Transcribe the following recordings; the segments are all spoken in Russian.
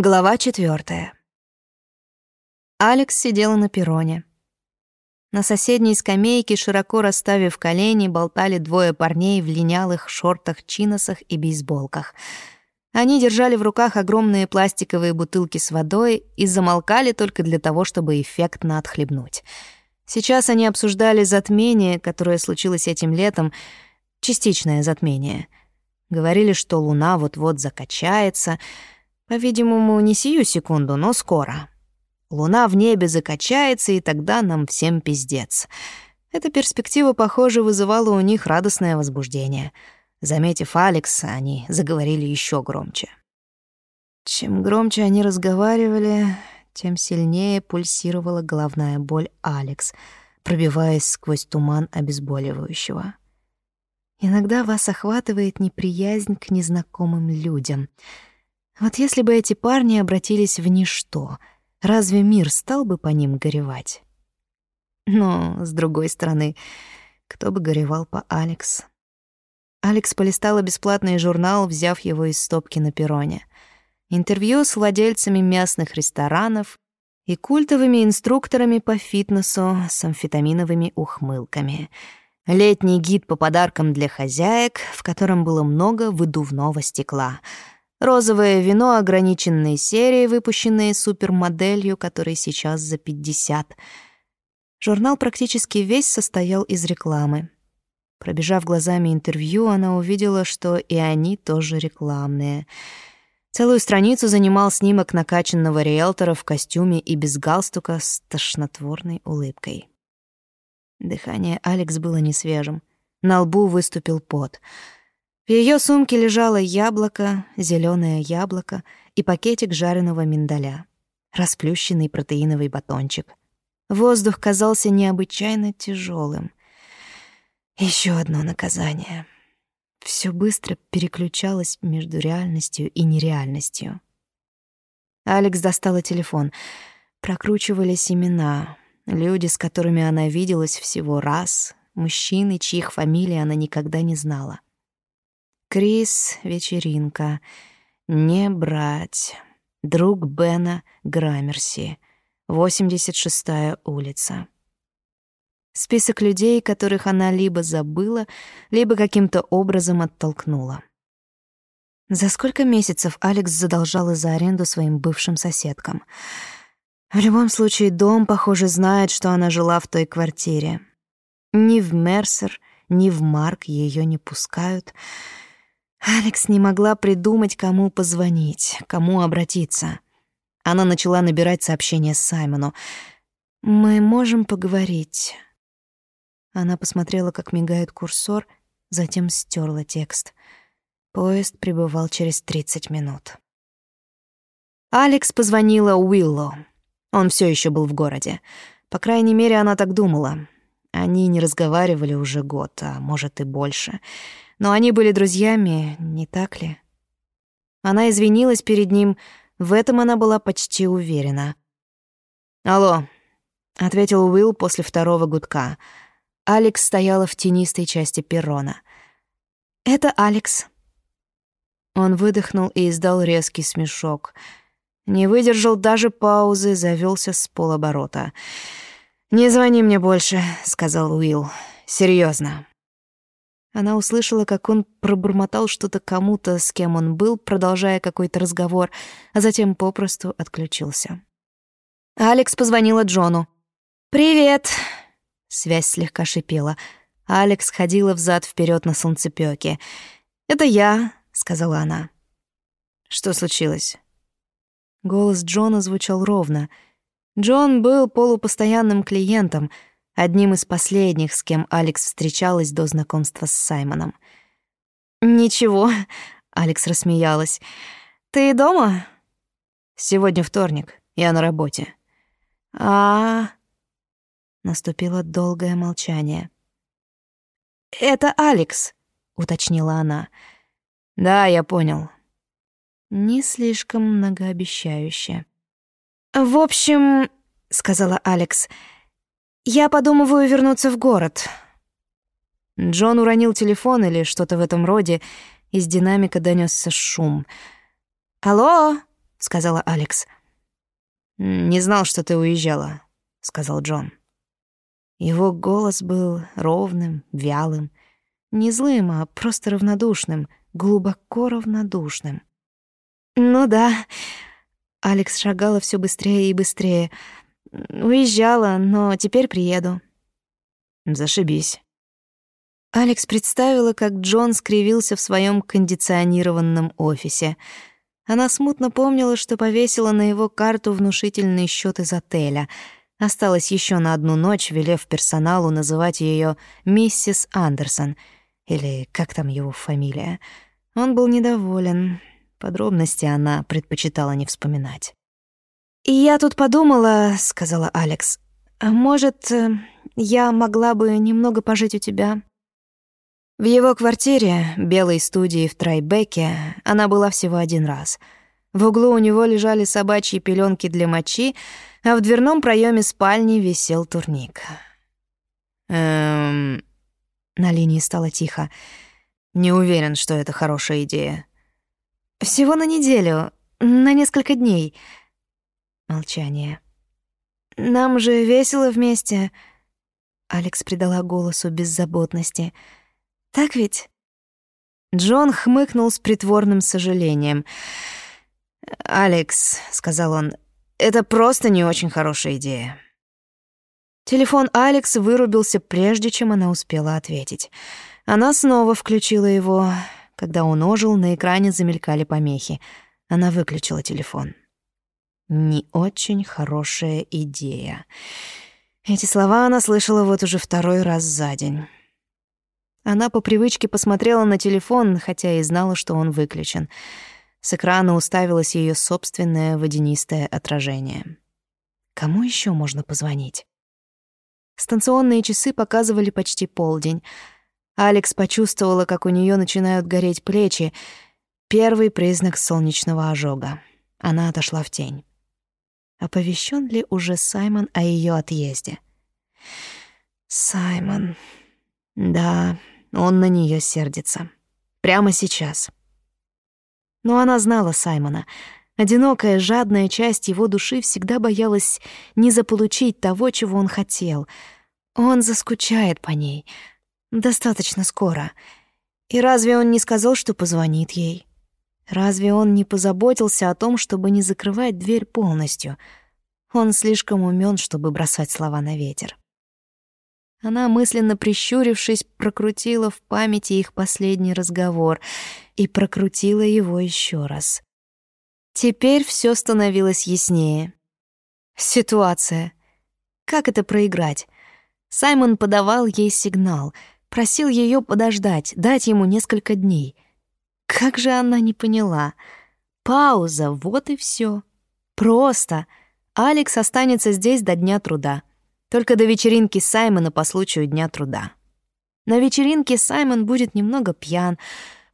Глава четвертая. Алекс сидела на перроне. На соседней скамейке, широко расставив колени, болтали двое парней в линялых шортах-чиносах и бейсболках. Они держали в руках огромные пластиковые бутылки с водой и замолкали только для того, чтобы эффектно отхлебнуть. Сейчас они обсуждали затмение, которое случилось этим летом, частичное затмение. Говорили, что луна вот-вот закачается — по-видимому, не сию секунду, но скоро. Луна в небе закачается, и тогда нам всем пиздец. Эта перспектива, похоже, вызывала у них радостное возбуждение. Заметив Алекса, они заговорили еще громче. Чем громче они разговаривали, тем сильнее пульсировала головная боль Алекс, пробиваясь сквозь туман обезболивающего. Иногда вас охватывает неприязнь к незнакомым людям — вот если бы эти парни обратились в ничто, разве мир стал бы по ним горевать? Но, с другой стороны, кто бы горевал по Алекс? Алекс полистала бесплатный журнал, взяв его из стопки на перроне. Интервью с владельцами местных ресторанов и культовыми инструкторами по фитнесу с амфетаминовыми ухмылками. Летний гид по подаркам для хозяек, в котором было много выдувного стекла — Розовое вино ограниченной серии, выпущенное супермоделью, которой сейчас за 50. Журнал практически весь состоял из рекламы. Пробежав глазами интервью, она увидела, что и они тоже рекламные. Целую страницу занимал снимок накачанного риэлтора в костюме и без галстука с тошнотворной улыбкой. Дыхание Алекс было несвежим. На лбу выступил пот — в ее сумке лежало яблоко, зеленое яблоко и пакетик жареного миндаля, расплющенный протеиновый батончик. Воздух казался необычайно тяжелым. Еще одно наказание. Все быстро переключалось между реальностью и нереальностью. Алекс достала телефон. Прокручивались имена, люди, с которыми она виделась всего раз, мужчины, чьих фамилий она никогда не знала. Крис, вечеринка. Не брать. Друг Бена Граммерси. 86-я улица. Список людей, которых она либо забыла, либо каким-то образом оттолкнула. За сколько месяцев Алекс задолжала за аренду своим бывшим соседкам? В любом случае, дом, похоже, знает, что она жила в той квартире. Ни в Мерсер, ни в Марк ее не пускают — Алекс не могла придумать, кому позвонить, кому обратиться. Она начала набирать сообщение Саймону. «Мы можем поговорить». Она посмотрела, как мигает курсор, затем стерла текст. Поезд прибывал через 30 минут. Алекс позвонила Уиллу. Он все еще был в городе. По крайней мере, она так думала. Они не разговаривали уже год, а может и больше. Но они были друзьями, не так ли? Она извинилась перед ним, в этом она была почти уверена. «Алло», — ответил Уилл после второго гудка. Алекс стояла в тенистой части перрона. «Это Алекс». Он выдохнул и издал резкий смешок. Не выдержал даже паузы, завелся с полоборота. «Не звони мне больше», — сказал Уилл. Серьезно. Она услышала, как он пробормотал что-то кому-то, с кем он был, продолжая какой-то разговор, а затем попросту отключился. Алекс позвонила Джону. «Привет!» Связь слегка шипела. Алекс ходила взад вперед на солнцепёке. «Это я», — сказала она. «Что случилось?» Голос Джона звучал ровно. Джон был полупостоянным клиентом — одним из последних, с кем Алекс встречалась до знакомства с Саймоном. «Ничего», — Алекс рассмеялась. «Ты дома?» «Сегодня вторник, я на работе». «А...» Наступило долгое молчание. «Это Алекс», — уточнила она. «Да, я понял». Не слишком многообещающе. «В общем», — сказала Алекс, — «Я подумываю вернуться в город». Джон уронил телефон или что-то в этом роде, из динамика донесся шум. «Алло?» — сказала Алекс. «Не знал, что ты уезжала», — сказал Джон. Его голос был ровным, вялым, не злым, а просто равнодушным, глубоко равнодушным. «Ну да». Алекс шагала все быстрее и быстрее. «Уезжала, но теперь приеду». «Зашибись». Алекс представила, как Джон скривился в своем кондиционированном офисе. Она смутно помнила, что повесила на его карту внушительный счет из отеля — Осталось еще на одну ночь, велев персоналу называть ее миссис Андерсон, или как там его фамилия. Он был недоволен. Подробности она предпочитала не вспоминать. «И я тут подумала», — сказала Алекс, «а «может, э, я могла бы немного пожить у тебя?» В его квартире, белой студии в Трайбеке, она была всего один раз. В углу у него лежали собачьи пеленки для мочи, а в дверном проеме спальни висел турник. «Эм...» На линии стало тихо. «Не уверен, что это хорошая идея». «Всего на неделю, на несколько дней». Молчание. «Нам же весело вместе». Алекс придала голосу беззаботности. «Так ведь?» Джон хмыкнул с притворным сожалением. «Алекс», — сказал он, это просто не очень хорошая идея. Телефон Алекс вырубился прежде, чем она успела ответить. Она снова включила его. Когда он ожил, на экране замелькали помехи. Она выключила телефон. Не очень хорошая идея. Эти слова она слышала вот уже второй раз за день. Она по привычке посмотрела на телефон, хотя и знала, что он выключен. С экрана уставилось ее собственное водянистое отражение. Кому еще можно позвонить? Станционные часы показывали почти полдень. Алекс почувствовала, как у нее начинают гореть плечи. Первый признак солнечного ожога. Она отошла в тень. Оповещен ли уже Саймон о ее отъезде? Саймон. Да, он на нее сердится. Прямо сейчас. Но она знала Саймона. Одинокая, жадная часть его души всегда боялась не заполучить того, чего он хотел. Он заскучает по ней. Достаточно скоро. И разве он не сказал, что позвонит ей? Разве он не позаботился о том, чтобы не закрывать дверь полностью? Он слишком умен, чтобы бросать слова на ветер. Она, мысленно прищурившись, прокрутила в памяти их последний разговор и прокрутила его еще раз. Теперь все становилось яснее. Ситуация. Как это проиграть? Саймон подавал ей сигнал, просил ее подождать, дать ему несколько дней. Как же она не поняла? Пауза, вот и все. Просто. Алекс останется здесь до дня труда. Только до вечеринки Саймона по случаю Дня труда. На вечеринке Саймон будет немного пьян.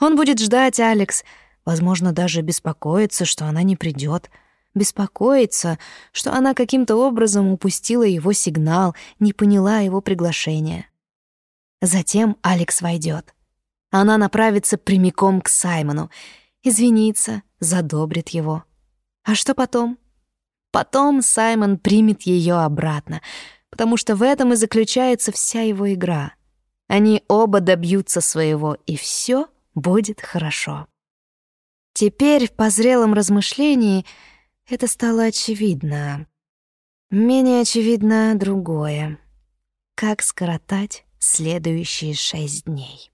Он будет ждать Алекс, возможно, даже беспокоиться, что она не придет, Беспокоиться, что она каким-то образом упустила его сигнал, не поняла его приглашения. Затем Алекс войдет. Она направится прямиком к Саймону, извинится, задобрит его. А что потом? Потом Саймон примет ее обратно — потому что в этом и заключается вся его игра. Они оба добьются своего, и все будет хорошо. Теперь, по зрелом размышлении, это стало очевидно. Менее очевидно другое. Как скоротать следующие шесть дней?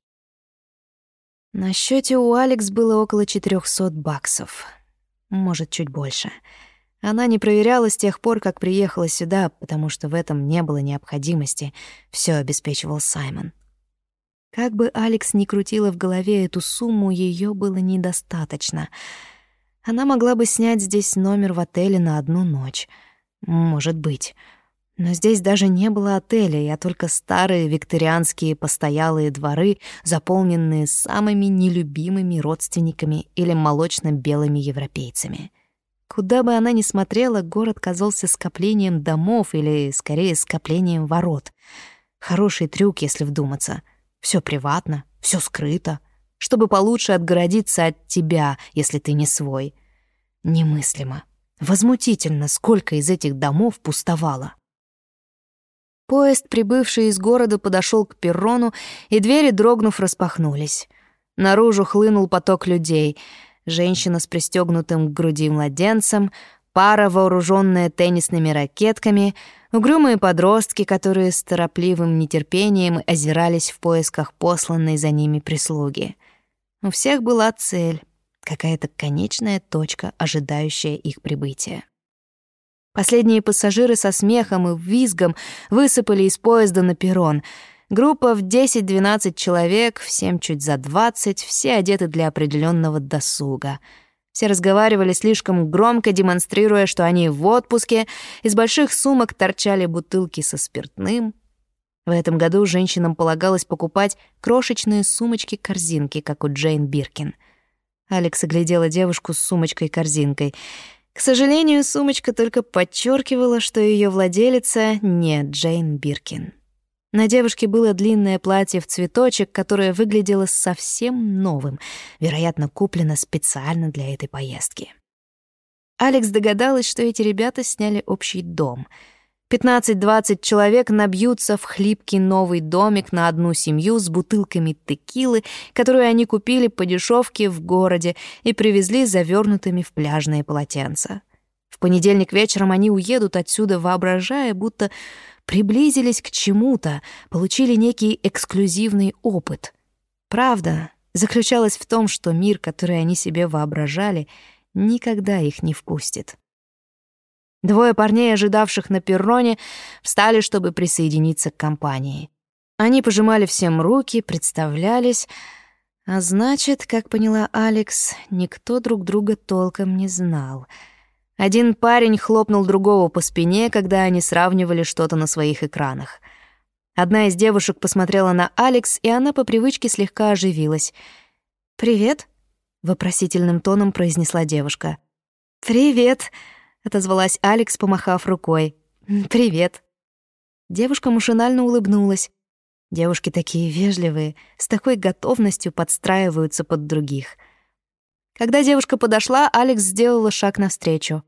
На счете у Алекс было около 400 баксов. Может, чуть больше — она не проверяла с тех пор, как приехала сюда, потому что в этом не было необходимости. Все обеспечивал Саймон. Как бы Алекс ни крутила в голове эту сумму, ее было недостаточно. Она могла бы снять здесь номер в отеле на одну ночь. Может быть. Но здесь даже не было отеля, а только старые викторианские постоялые дворы, заполненные самыми нелюбимыми родственниками или молочно-белыми европейцами. Куда бы она ни смотрела, город казался скоплением домов или, скорее, скоплением ворот. Хороший трюк, если вдуматься. Все приватно, все скрыто, чтобы получше отгородиться от тебя, если ты не свой. Немыслимо. Возмутительно, сколько из этих домов пустовало. Поезд, прибывший из города, подошел к перрону, и двери, дрогнув, распахнулись. Наружу хлынул поток людей. Женщина с пристегнутым к груди младенцем, пара, вооруженная теннисными ракетками, угрюмые подростки, которые с торопливым нетерпением озирались в поисках посланной за ними прислуги. У всех была цель какая-то конечная точка, ожидающая их прибытия. Последние пассажиры со смехом и визгом высыпали из поезда на перрон. Группа в 10-12 человек, всем чуть за 20, все одеты для определенного досуга. Все разговаривали слишком громко, демонстрируя, что они в отпуске, из больших сумок торчали бутылки со спиртным. В этом году женщинам полагалось покупать крошечные сумочки-корзинки, как у Джейн Биркин — Алекс оглядела девушку с сумочкой-корзинкой. К сожалению, сумочка только подчеркивала, что ее владелица не Джейн Биркин. На девушке было длинное платье в цветочек, которое выглядело совсем новым, вероятно, куплено специально для этой поездки. Алекс догадалась, что эти ребята сняли общий дом — 15-20 человек набьются в хлипкий новый домик на одну семью с бутылками текилы, которую они купили по дешевке в городе и привезли завернутыми в пляжные полотенца. В понедельник вечером они уедут отсюда, воображая, будто приблизились к чему-то, получили некий эксклюзивный опыт. Правда заключалась в том, что мир, который они себе воображали, никогда их не впустит. Двое парней, ожидавших на перроне, встали, чтобы присоединиться к компании. Они пожимали всем руки, представлялись, а значит, как поняла Алекс, никто друг друга толком не знал. Один парень хлопнул другого по спине, когда они сравнивали что-то на своих экранах. Одна из девушек посмотрела на Алекс, и она по привычке слегка оживилась. «Привет», — вопросительным тоном произнесла девушка. «Привет», — отозвалась Алекс, помахав рукой. «Привет». Девушка машинально улыбнулась. Девушки такие вежливые, с такой готовностью подстраиваются под других. Когда девушка подошла, Алекс сделала шаг навстречу.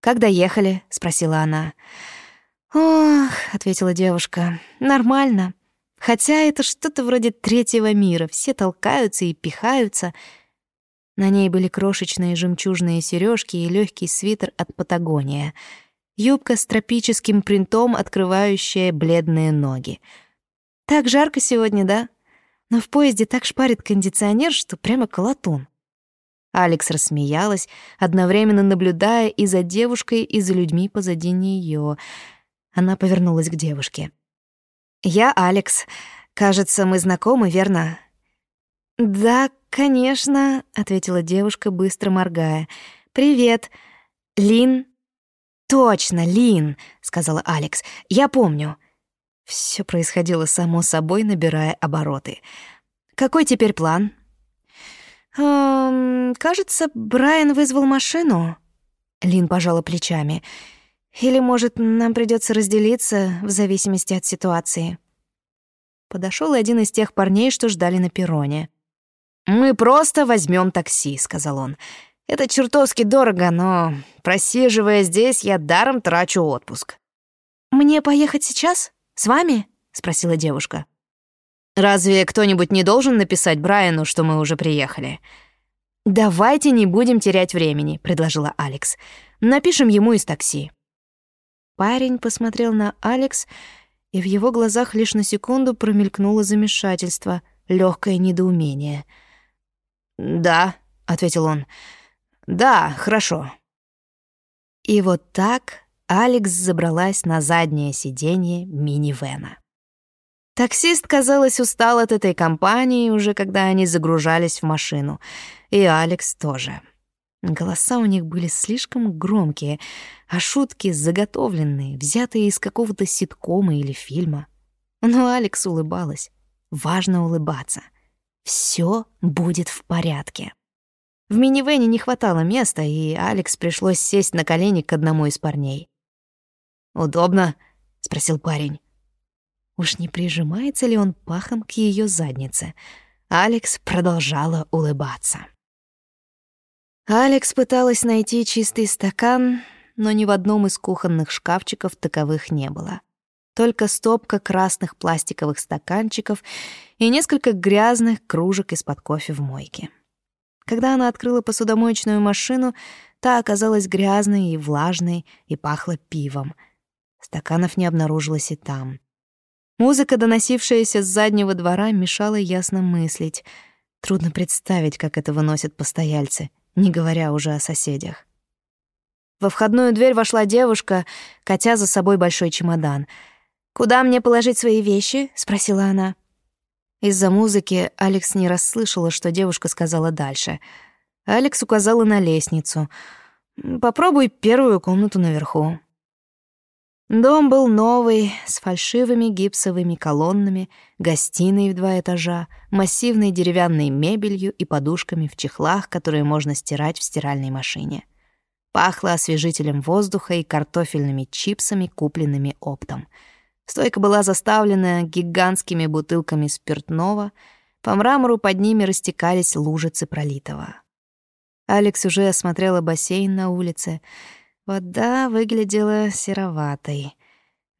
«Как доехали?» — спросила она. «Ох», — ответила девушка, — «нормально. Хотя это что-то вроде третьего мира, все толкаются и пихаются». На ней были крошечные жемчужные сережки и легкий свитер от Патагония. Юбка с тропическим принтом, открывающая бледные ноги. «Так жарко сегодня, да? Но в поезде так шпарит кондиционер, что прямо колотун». Алекс рассмеялась, одновременно наблюдая и за девушкой, и за людьми позади нее. Она повернулась к девушке. «Я Алекс. Кажется, мы знакомы, верно?» «Да, конечно», — ответила девушка, быстро моргая. «Привет. Лин?» «Точно, Лин», — сказала Алекс. «Я помню». Все происходило само собой, набирая обороты. «Какой теперь план?» «Эм, кажется, Брайан вызвал машину». Лин пожала плечами. «Или, может, нам придется разделиться в зависимости от ситуации». Подошел один из тех парней, что ждали на перроне. «Мы просто возьмем такси», — сказал он. «Это чертовски дорого, но, просиживая здесь, я даром трачу отпуск». «Мне поехать сейчас? С вами?» — спросила девушка. «Разве кто-нибудь не должен написать Брайану, что мы уже приехали?» «Давайте не будем терять времени», — предложила Алекс. «Напишем ему из такси». Парень посмотрел на Алекс, и в его глазах лишь на секунду промелькнуло замешательство, легкое недоумение — «Да», — ответил он. «Да, хорошо». И вот так Алекс забралась на заднее сиденье минивэна. Таксист, казалось, устал от этой компании уже когда они загружались в машину. И Алекс тоже. Голоса у них были слишком громкие, а шутки заготовленные, взятые из какого-то ситкома или фильма. Но Алекс улыбалась. Важно улыбаться — все будет в порядке. В минивэне не хватало места, и Алекс пришлось сесть на колени к одному из парней. «Удобно?» — спросил парень. Уж не прижимается ли он пахом к ее заднице? Алекс продолжала улыбаться. Алекс пыталась найти чистый стакан, но ни в одном из кухонных шкафчиков таковых не было. Только стопка красных пластиковых стаканчиков и несколько грязных кружек из-под кофе в мойке. Когда она открыла посудомоечную машину, та оказалась грязной и влажной и пахла пивом. Стаканов не обнаружилось и там. Музыка, доносившаяся с заднего двора, мешала ясно мыслить. Трудно представить, как это выносят постояльцы — не говоря уже о соседях. Во входную дверь вошла девушка, катя за собой большой чемодан. «Куда мне положить свои вещи?» — спросила она. Из-за музыки Алекс не расслышала, что девушка сказала дальше. Алекс указала на лестницу. «Попробуй первую комнату наверху». Дом был новый, с фальшивыми гипсовыми колоннами, гостиной в два этажа, массивной деревянной мебелью и подушками в чехлах, которые можно стирать в стиральной машине. Пахло освежителем воздуха и картофельными чипсами, купленными оптом. Стойка была заставлена гигантскими бутылками спиртного, по мрамору под ними растекались лужицы пролитого. Алекс уже осмотрела бассейн на улице — Вода выглядела сероватой.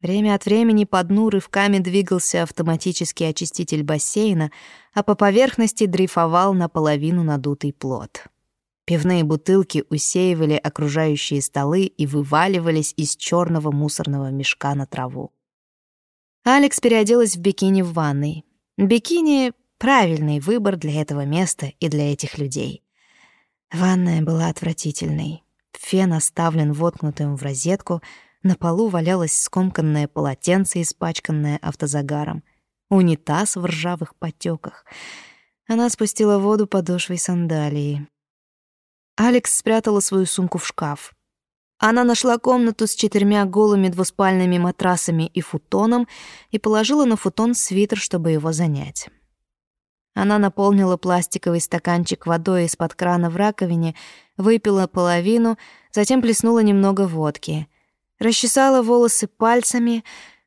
Время от времени по дну рывками двигался автоматический очиститель бассейна, а по поверхности дрейфовал наполовину надутый плод. Пивные бутылки усеивали окружающие столы и вываливались из черного мусорного мешка на траву. Алекс переоделась в бикини в ванной. Бикини — правильный выбор для этого места и для этих людей. Ванная была отвратительной. Фен оставлен воткнутым в розетку, на полу валялось скомканное полотенце, испачканное автозагаром, унитаз в ржавых потеках. Она спустила воду подошвой сандалии. Алекс спрятала свою сумку в шкаф. Она нашла комнату с четырьмя голыми двуспальными матрасами и футоном и положила на футон свитер, чтобы его занять. Она наполнила пластиковый стаканчик водой из-под крана в раковине, выпила половину, затем плеснула немного водки. Расчесала волосы пальцами,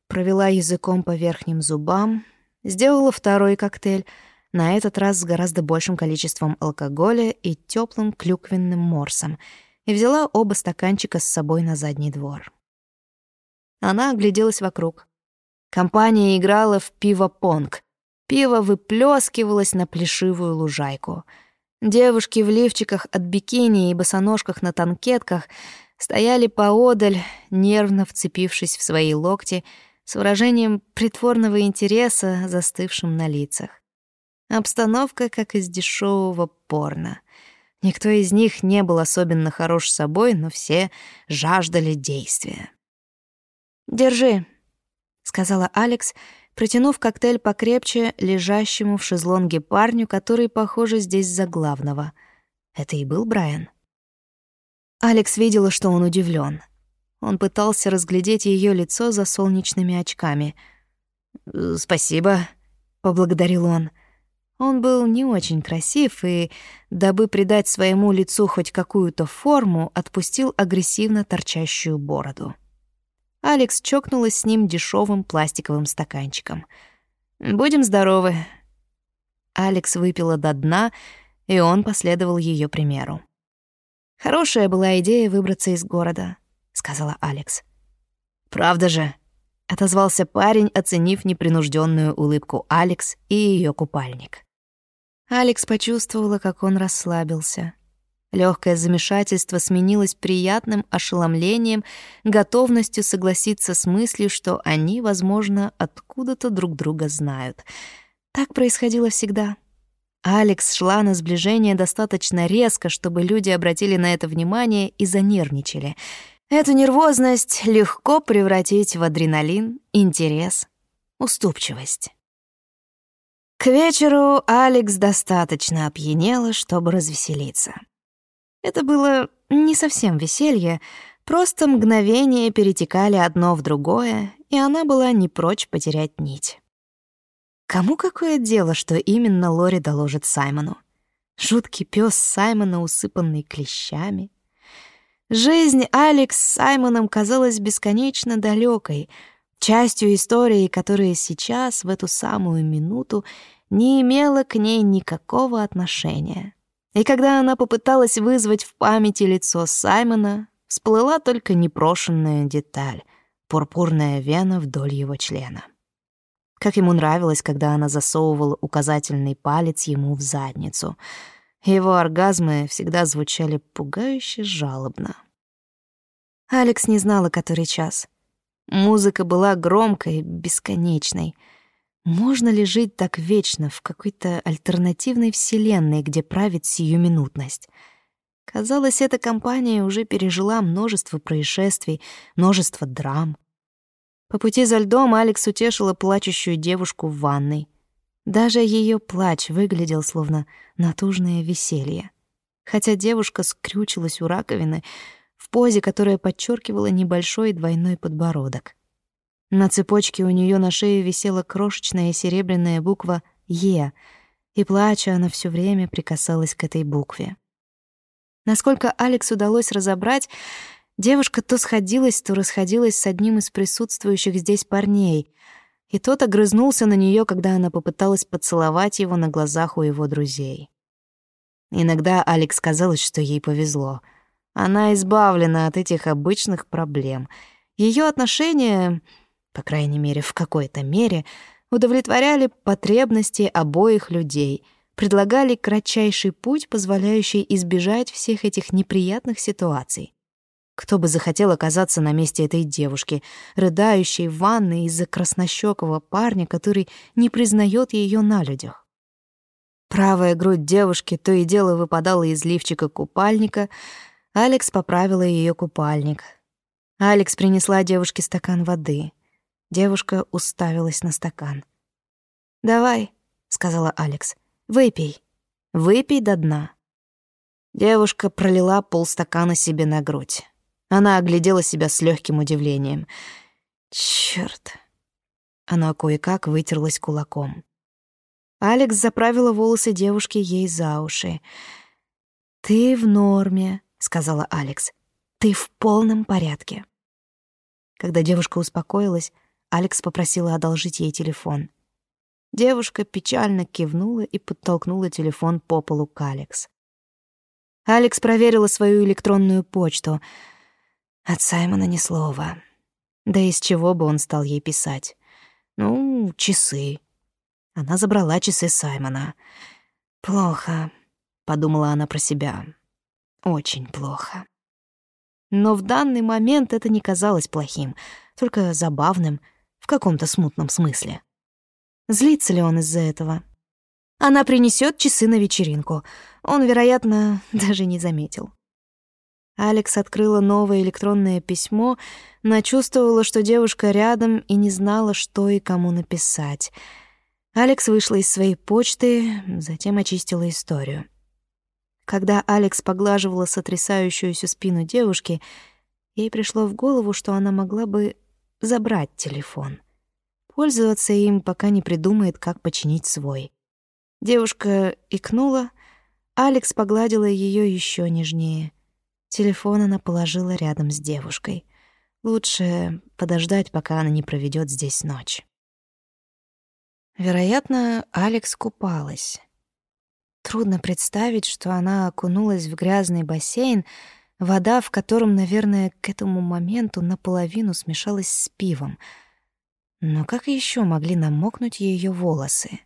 провела языком по верхним зубам, сделала второй коктейль, на этот раз с гораздо большим количеством алкоголя и теплым клюквенным морсом, и взяла оба стаканчика с собой на задний двор. Она огляделась вокруг. Компания играла в пиво-понг — Пиво выплескивалось на плешивую лужайку. Девушки в лифчиках от бикини и босоножках на танкетках стояли поодаль, нервно вцепившись в свои локти, с выражением притворного интереса, застывшим на лицах. Обстановка, как из дешевого порно. Никто из них не был особенно хорош собой, но все жаждали действия. «Держи», — сказала Алекс, — протянув коктейль покрепче лежащему в шезлонге парню, который, похоже, здесь за главного. Это и был Брайан. Алекс видела, что он удивлен. Он пытался разглядеть ее лицо за солнечными очками. «Спасибо», — поблагодарил он. Он был не очень красив и, дабы придать своему лицу хоть какую-то форму, отпустил агрессивно торчащую бороду. Алекс чокнулась с ним дешевым пластиковым стаканчиком. «Будем здоровы». Алекс выпила до дна, и он последовал ее примеру. «Хорошая была идея выбраться из города», — сказала Алекс. «Правда же?» — отозвался парень, оценив непринужденную улыбку Алекс и ее купальник. Алекс почувствовала, как он расслабился. Легкое замешательство сменилось приятным ошеломлением, готовностью согласиться с мыслью, что они, возможно, откуда-то друг друга знают. Так происходило всегда. Алекс шла на сближение достаточно резко, чтобы люди обратили на это внимание и занервничали. Эту нервозность легко превратить в адреналин, интерес, уступчивость. К вечеру Алекс достаточно опьянела, чтобы развеселиться. Это было не совсем веселье, просто мгновения перетекали одно в другое, и она была не прочь потерять нить. Кому какое дело, что именно Лори доложит Саймону? Жуткий пес Саймона, усыпанный клещами. Жизнь Алекс с Саймоном казалась бесконечно далекой, частью истории, которая сейчас, в эту самую минуту, не имела к ней никакого отношения. И когда она попыталась вызвать в памяти лицо Саймона, всплыла только непрошенная деталь — пурпурная вена вдоль его члена. Как ему нравилось, когда она засовывала указательный палец ему в задницу. Его оргазмы всегда звучали пугающе жалобно. Алекс не знала, который час. Музыка была громкой, бесконечной — можно ли жить так вечно в какой-то альтернативной вселенной, где правит сиюминутность? Казалось, эта компания уже пережила множество происшествий, множество драм. По пути за льдом Алекс утешила плачущую девушку в ванной. Даже ее плач выглядел словно натужное веселье. Хотя девушка скрючилась у раковины в позе, которая подчеркивала небольшой двойной подбородок. На цепочке у нее на шее висела крошечная серебряная буква «Е», и, плача, она все время прикасалась к этой букве. Насколько Алекс удалось разобрать, девушка то сходилась, то расходилась с одним из присутствующих здесь парней, и тот огрызнулся на нее, когда она попыталась поцеловать его на глазах у его друзей. Иногда Алекс казалось, что ей повезло. Она избавлена от этих обычных проблем. Ее отношения по крайней мере, в какой-то мере, удовлетворяли потребности обоих людей, предлагали кратчайший путь, позволяющий избежать всех этих неприятных ситуаций. Кто бы захотел оказаться на месте этой девушки, рыдающей в ванной из-за краснощёкого парня, который не признает ее на людях? Правая грудь девушки то и дело выпадала из лифчика купальника. Алекс поправила ее купальник. Алекс принесла девушке стакан воды. Девушка уставилась на стакан. «Давай», — сказала Алекс, — «выпей. Выпей до дна». Девушка пролила полстакана себе на грудь. Она оглядела себя с легким удивлением. Черт! Она кое-как вытерлась кулаком. Алекс заправила волосы девушки ей за уши. «Ты в норме», — сказала Алекс. «Ты в полном порядке». Когда девушка успокоилась, Алекс попросила одолжить ей телефон. Девушка печально кивнула и подтолкнула телефон по полу к Алекс. Алекс проверила свою электронную почту. От Саймона ни слова. Да из чего бы он стал ей писать? Ну, часы. Она забрала часы Саймона. «Плохо», — подумала она про себя. «Очень плохо». Но в данный момент это не казалось плохим, только забавным — в каком-то смутном смысле. Злится ли он из-за этого? Она принесет часы на вечеринку. Он, вероятно, даже не заметил. Алекс открыла новое электронное письмо, но чувствовала, что девушка рядом и не знала, что и кому написать. Алекс вышла из своей почты, затем очистила историю. Когда Алекс поглаживала сотрясающуюся спину девушки, ей пришло в голову, что она могла бы забрать телефон. Пользоваться им, пока не придумает, как починить свой. Девушка икнула, Алекс погладила ее еще нежнее. Телефон она положила рядом с девушкой. Лучше подождать, пока она не проведет здесь ночь. Вероятно, Алекс купалась. Трудно представить, что она окунулась в грязный бассейн, вода в котором, наверное, к этому моменту наполовину смешалась с пивом. Но как еще могли намокнуть ее волосы?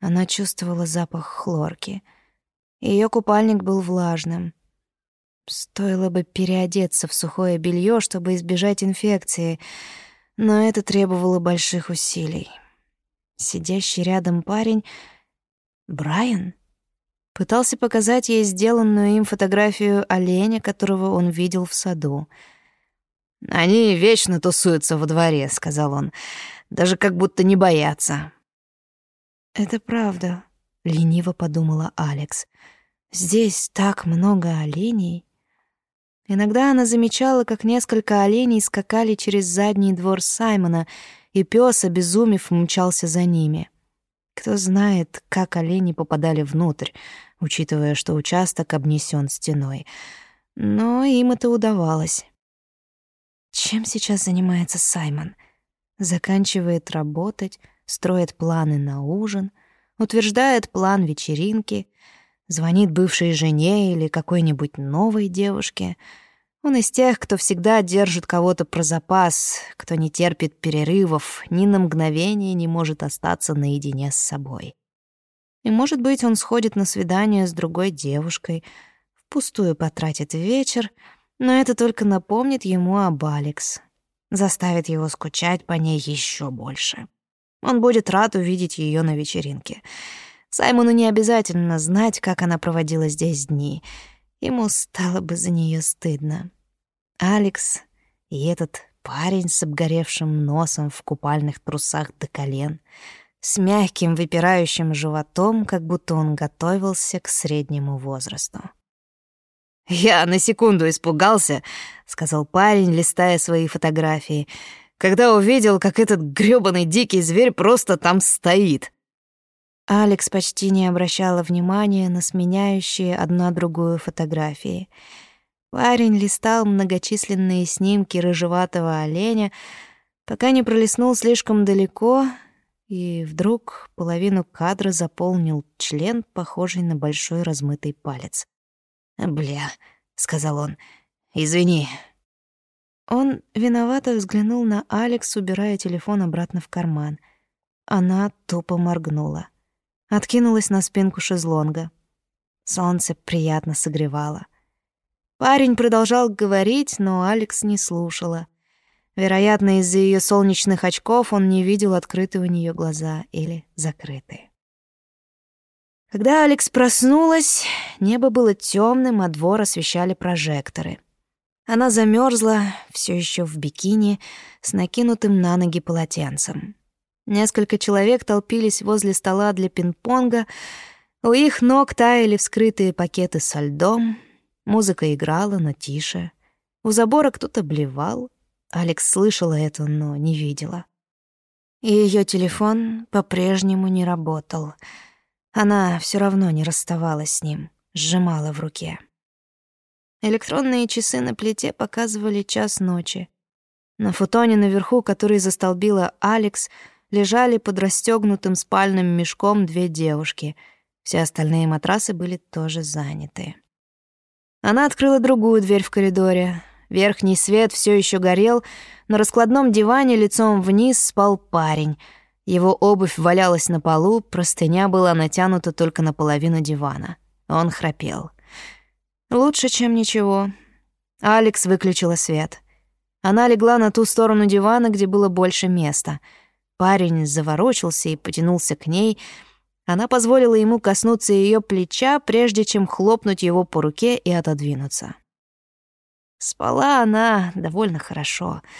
Она чувствовала запах хлорки. Ее купальник был влажным. Стоило бы переодеться в сухое белье, чтобы избежать инфекции, но это требовало больших усилий. Сидящий рядом парень... Брайан? Пытался показать ей сделанную им фотографию оленя, которого он видел в саду. «Они вечно тусуются во дворе», — сказал он, — «даже как будто не боятся». «Это правда», — лениво подумала Алекс. «Здесь так много оленей». Иногда она замечала, как несколько оленей скакали через задний двор Саймона, и пес, обезумев, мчался за ними. Кто знает, как олени попадали внутрь, учитывая, что участок обнесен стеной. Но им это удавалось. Чем сейчас занимается Саймон? Заканчивает работать, строит планы на ужин, утверждает план вечеринки, Звонит бывшей жене или какой-нибудь новой девушке. Он из тех, кто всегда держит кого-то про запас, кто не терпит перерывов, ни на мгновение не может остаться наедине с собой. И, может быть, он сходит на свидание с другой девушкой, впустую потратит вечер, но это только напомнит ему об Алекс, заставит его скучать по ней еще больше. Он будет рад увидеть ее на вечеринке. Саймону не обязательно знать, как она проводила здесь дни. Ему стало бы за нее стыдно. Алекс и этот парень с обгоревшим носом в купальных трусах до колен, с мягким выпирающим животом, как будто он готовился к среднему возрасту. «Я на секунду испугался», — сказал парень, листая свои фотографии, «когда увидел, как этот грёбаный дикий зверь просто там стоит». Алекс почти не обращала внимания на сменяющие одна другую фотографии. Парень листал многочисленные снимки рыжеватого оленя, пока не пролистнул слишком далеко, и вдруг половину кадра заполнил член, похожий на большой размытый палец. «Бля», — сказал он, — «извини». Он виновато взглянул на Алекс, убирая телефон обратно в карман. Она тупо моргнула. Откинулась на спинку шезлонга. Солнце приятно согревало. Парень продолжал говорить, но Алекс не слушала. Вероятно, из-за ее солнечных очков он не видел открытые у нее глаза или закрытые. Когда Алекс проснулась, небо было темным, а двор освещали прожекторы. Она замерзла, все еще в бикини, с накинутым на ноги полотенцем. Несколько человек толпились возле стола для пинг-понга. У их ног таяли вскрытые пакеты со льдом. Музыка играла, но тише. У забора кто-то блевал. Алекс слышала это, но не видела. И ее телефон по-прежнему не работал — она все равно не расставалась с ним, сжимала в руке. Электронные часы на плите показывали час ночи. На футоне наверху, который застолбила Алекс, лежали под расстегнутым спальным мешком две девушки. Все остальные матрасы были тоже заняты. Она открыла другую дверь в коридоре. Верхний свет все еще горел. На раскладном диване лицом вниз спал парень — его обувь валялась на полу, простыня была натянута только наполовину дивана. Он храпел. Лучше, чем ничего. Алекс выключила свет. Она легла на ту сторону дивана, где было больше места. Парень заворочился и потянулся к ней. Она позволила ему коснуться ее плеча, прежде чем хлопнуть его по руке и отодвинуться. Спала она довольно хорошо —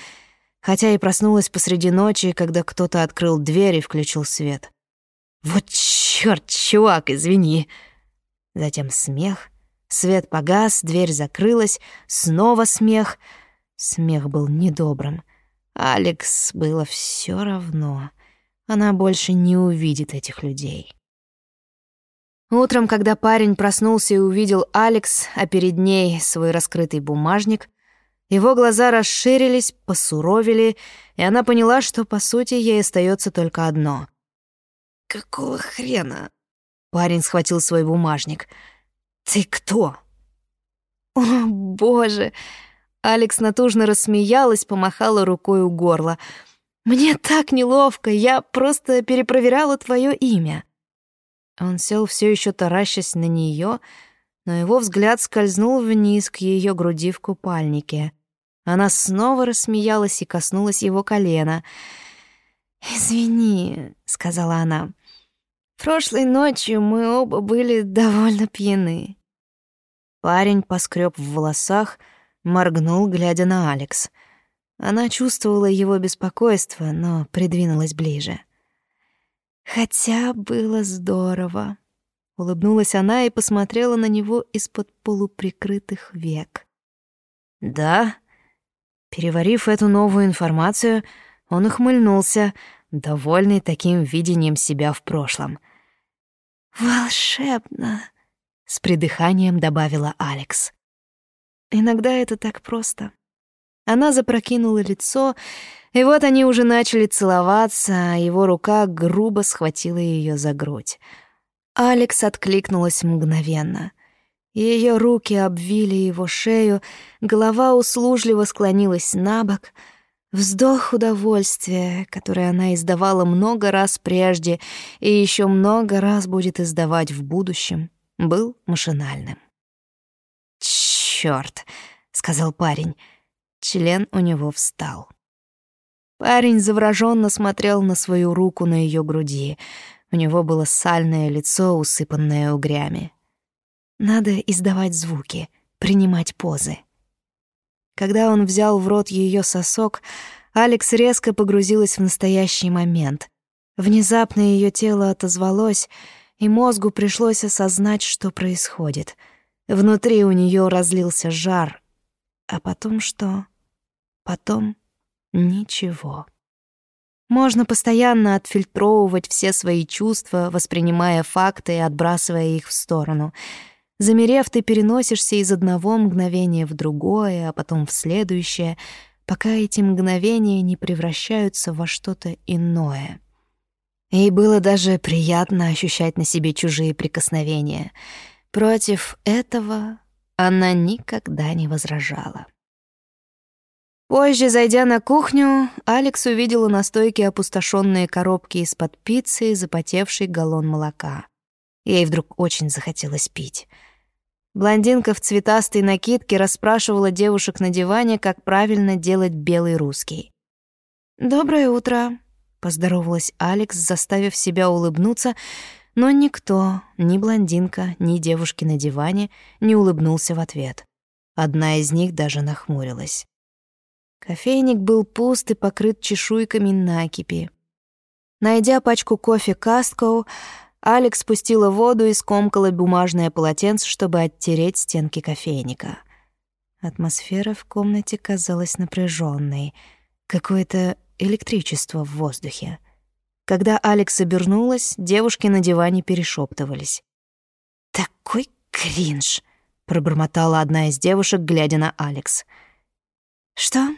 хотя и проснулась посреди ночи, когда кто-то открыл дверь и включил свет. «Вот чёрт, чувак, извини!» Затем смех. Свет погас, дверь закрылась, снова смех. Смех был недобрым. Алекс было всё равно. Она больше не увидит этих людей. Утром, когда парень проснулся и увидел Алекс, а перед ней свой раскрытый бумажник, его глаза расширились, посуровили, и она поняла, что, по сути, ей остается только одно. «Какого хрена?» Парень схватил свой бумажник. «Ты кто?» «О, боже!» Алекс натужно рассмеялась, помахала рукой у горла. «Мне так неловко, я просто перепроверяла твое имя». Он сел все еще таращась на нее, но его взгляд скользнул вниз к ее груди в купальнике. Она снова рассмеялась и коснулась его колена. «Извини», — сказала она. «Прошлой ночью мы оба были довольно пьяны». Парень поскреб в волосах, моргнул, глядя на Алекс. Она чувствовала его беспокойство, но придвинулась ближе. «Хотя было здорово», — улыбнулась она и посмотрела на него из-под полуприкрытых век. «Да?» Переварив эту новую информацию, он ухмыльнулся, довольный таким видением себя в прошлом. «Волшебно!» — с придыханием добавила Алекс. «Иногда это так просто». Она запрокинула лицо, и вот они уже начали целоваться, а его рука грубо схватила ее за грудь. Алекс откликнулась мгновенно. Ее руки обвили его шею, голова услужливо склонилась на бок. Вздох удовольствия, который она издавала много раз прежде и еще много раз будет издавать в будущем, был машинальным. «Чёрт!» — сказал парень. Член у него встал. Парень завороженно смотрел на свою руку на ее груди. У него было сальное лицо, усыпанное угрями. Надо издавать звуки, принимать позы. Когда он взял в рот ее сосок, Алекс резко погрузилась в настоящий момент. Внезапно ее тело отозвалось, и мозгу пришлось осознать, что происходит. Внутри у нее разлился жар. А потом что? Потом Ничего. Можно постоянно отфильтровывать все свои чувства, воспринимая факты и отбрасывая их в сторону. Замерев, ты переносишься из одного мгновения в другое, а потом в следующее, пока эти мгновения не превращаются во что-то иное. Ей было даже приятно ощущать на себе чужие прикосновения. Против этого она никогда не возражала. Позже, зайдя на кухню, Алекс увидела на стойке опустошенные коробки из-под пиццы и запотевший галлон молока. Ей вдруг очень захотелось пить. Блондинка в цветастой накидке расспрашивала девушек на диване, как правильно делать белый русский. «Доброе утро», — поздоровалась Алекс, заставив себя улыбнуться, но никто, ни блондинка, ни девушки на диване, не улыбнулся в ответ. Одна из них даже нахмурилась. Кофейник был пуст и покрыт чешуйками накипи. Найдя пачку кофе Касткоу, Алекс спустила воду и скомкала бумажное полотенце, чтобы оттереть стенки кофейника. Атмосфера в комнате казалась напряженной, какое-то электричество в воздухе. Когда Алекс обернулась, девушки на диване перешептывались. «Такой кринж!» — пробормотала одна из девушек, глядя на Алекс. «Что?»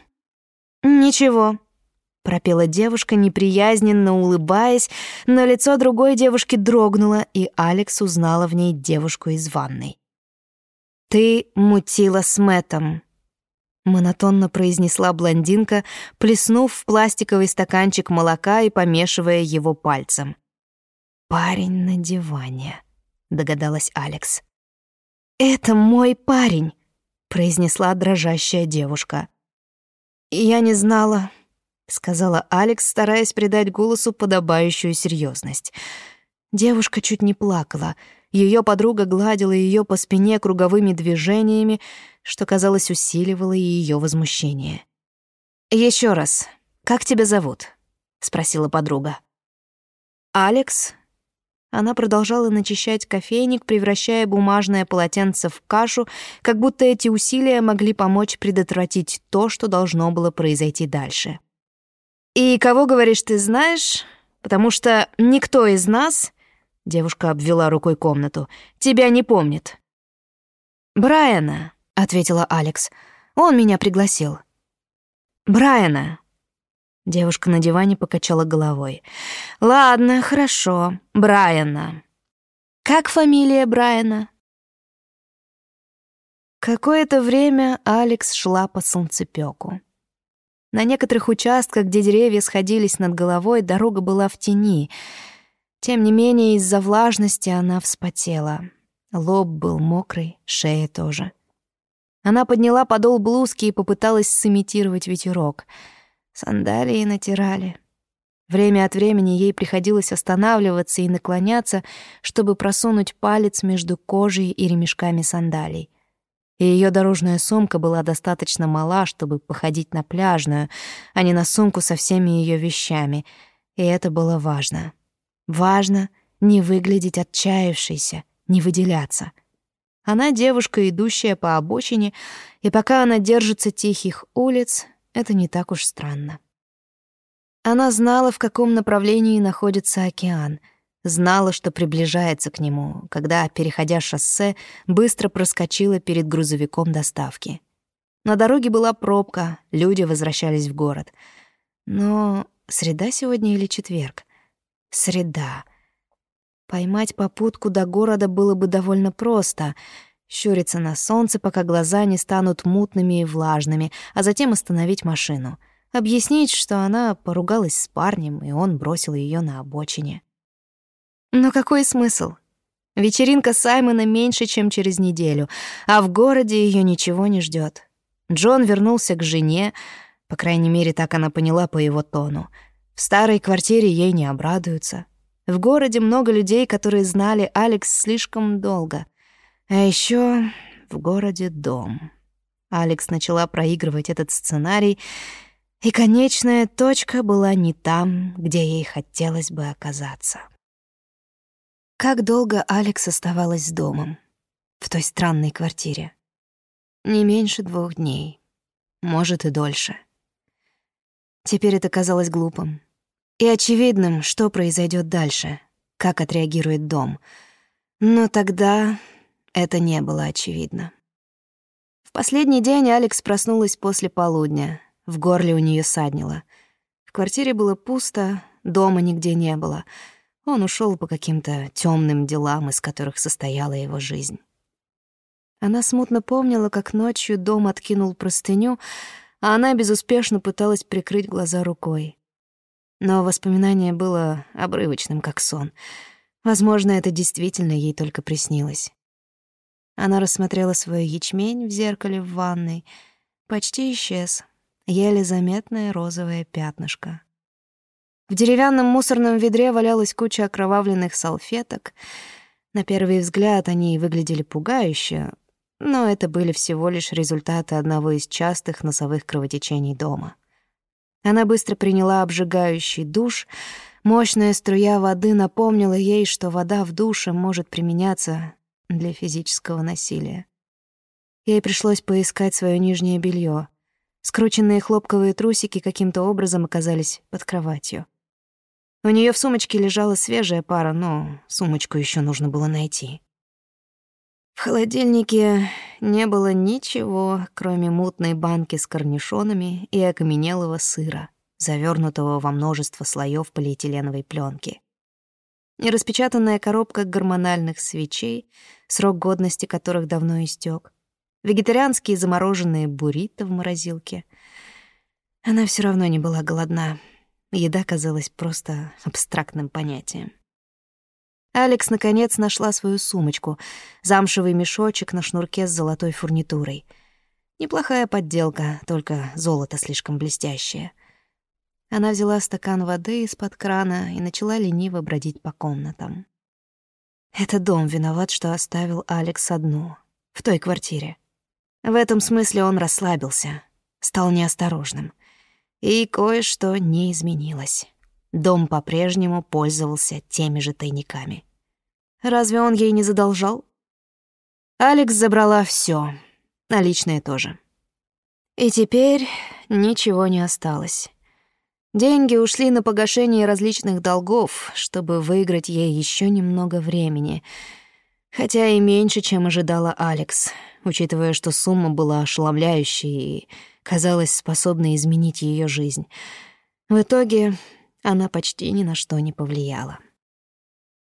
«Ничего», — пропела девушка, неприязненно улыбаясь, но лицо другой девушки дрогнуло, и Алекс узнала в ней девушку из ванной. «Ты мутила с Мэттом», — монотонно произнесла блондинка, плеснув в пластиковый стаканчик молока и помешивая его пальцем. «Парень на диване», — догадалась Алекс. «Это мой парень», — произнесла дрожащая девушка. «Я не знала», — сказала Алекс, стараясь придать голосу подобающую серьезность. Девушка чуть не плакала. Ее подруга гладила ее по спине круговыми движениями, что, казалось, усиливало ее возмущение. Еще раз, как тебя зовут?» — спросила подруга. «Алекс», она продолжала начищать кофейник, превращая бумажное полотенце в кашу, как будто эти усилия могли помочь предотвратить то, что должно было произойти дальше. «И кого, говоришь, ты знаешь? Потому что никто из нас...» — девушка обвела рукой комнату. «Тебя не помнит». «Брайана», — ответила Алекс. «Он меня пригласил». «Брайана», Девушка на диване покачала головой. «Ладно, хорошо. Брайана. Как фамилия Брайана?» Какое-то время Алекс шла по солнцепёку. На некоторых участках, где деревья сходились над головой, дорога была в тени. Тем не менее, из-за влажности она вспотела. Лоб был мокрый, шея тоже. Она подняла подол блузки и попыталась сымитировать ветерок — Сандалии натирали. Время от времени ей приходилось останавливаться и наклоняться, чтобы просунуть палец между кожей и ремешками сандалий. И ее дорожная сумка была достаточно мала, чтобы походить на пляжную, а не на сумку со всеми ее вещами. И это было важно. Важно не выглядеть отчаявшейся, не выделяться. Она девушка, идущая по обочине, и пока она держится тихих улиц, это не так уж странно. Она знала, в каком направлении находится океан, знала, что приближается к нему, когда, переходя шоссе, быстро проскочила перед грузовиком доставки. На дороге была пробка, люди возвращались в город. Но среда сегодня или четверг? Среда. Поймать попутку до города было бы довольно просто. Щуриться на солнце, пока глаза не станут мутными и влажными, а затем остановить машину. Объяснить, что она поругалась с парнем, и он бросил ее на обочине. Но какой смысл? Вечеринка Саймона меньше, чем через неделю, а в городе ее ничего не ждет. Джон вернулся к жене, по крайней мере, так она поняла по его тону. В старой квартире ей не обрадуются. В городе много людей, которые знали Алекс слишком долго. А еще в городе дом. Алекс начала проигрывать этот сценарий, и конечная точка была не там, где ей хотелось бы оказаться. Как долго Алекс оставалась с домом? В той странной квартире? Не меньше двух дней. Может, и дольше. Теперь это казалось глупым. И очевидным, что произойдет дальше, как отреагирует дом. Но тогда это не было очевидно. В последний день Алекс проснулась после полудня. В горле у нее саднило. В квартире было пусто, дома нигде не было. Он ушел по каким-то темным делам, из которых состояла его жизнь. Она смутно помнила, как ночью дом откинул простыню, а она безуспешно пыталась прикрыть глаза рукой. Но воспоминание было обрывочным, как сон. Возможно, это действительно ей только приснилось. Она рассмотрела свой ячмень в зеркале в ванной. Почти исчез. Еле заметное розовое пятнышко. В деревянном мусорном ведре валялась куча окровавленных салфеток. На первый взгляд они выглядели пугающе, но это были всего лишь результаты одного из частых носовых кровотечений дома. Она быстро приняла обжигающий душ. Мощная струя воды напомнила ей, что вода в душе может применяться для физического насилия. Ей пришлось поискать свое нижнее белье. Скрученные хлопковые трусики каким-то образом оказались под кроватью. У нее в сумочке лежала свежая пара, но сумочку еще нужно было найти. В холодильнике не было ничего, кроме мутной банки с корнишонами и окаменелого сыра, завернутого во множество слоев полиэтиленовой пленки. Нераспечатанная коробка гормональных свечей, срок годности которых давно истек, вегетарианские замороженные буррито в морозилке. Она все равно не была голодна. Еда казалась просто абстрактным понятием. Алекс наконец нашла свою сумочку, замшевый мешочек на шнурке с золотой фурнитурой. Неплохая подделка, только золото слишком блестящее. Она взяла стакан воды из-под крана и начала лениво бродить по комнатам. Это дом виноват, что оставил Алекс одну, в той квартире. В этом смысле он расслабился, стал неосторожным. И кое-что не изменилось. Дом по-прежнему пользовался теми же тайниками. Разве он ей не задолжал? Алекс забрала все, наличные тоже. И теперь ничего не осталось. Деньги ушли на погашение различных долгов, чтобы выиграть ей еще немного времени, хотя и меньше, чем ожидала Алекс, учитывая, что сумма была ошеломляющей и казалась способной изменить ее жизнь. В итоге она почти ни на что не повлияла.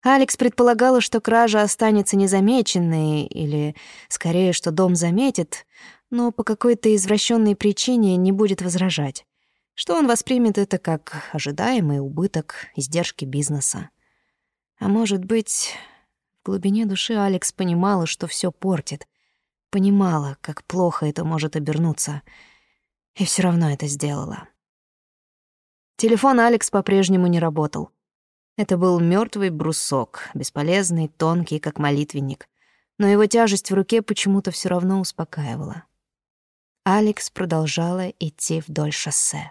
Алекс предполагала, что кража останется незамеченной, или, скорее, что дом заметит, но по какой-то извращенной причине не будет возражать, что он воспримет это как ожидаемый убыток издержки бизнеса. А может быть, в глубине души Алекс понимала, что все портит, понимала, как плохо это может обернуться, и все равно это сделала. Телефон Алекс по-прежнему не работал. Это был мертвый брусок, бесполезный, тонкий, как молитвенник, но его тяжесть в руке почему-то все равно успокаивала. Алекс продолжала идти вдоль шоссе.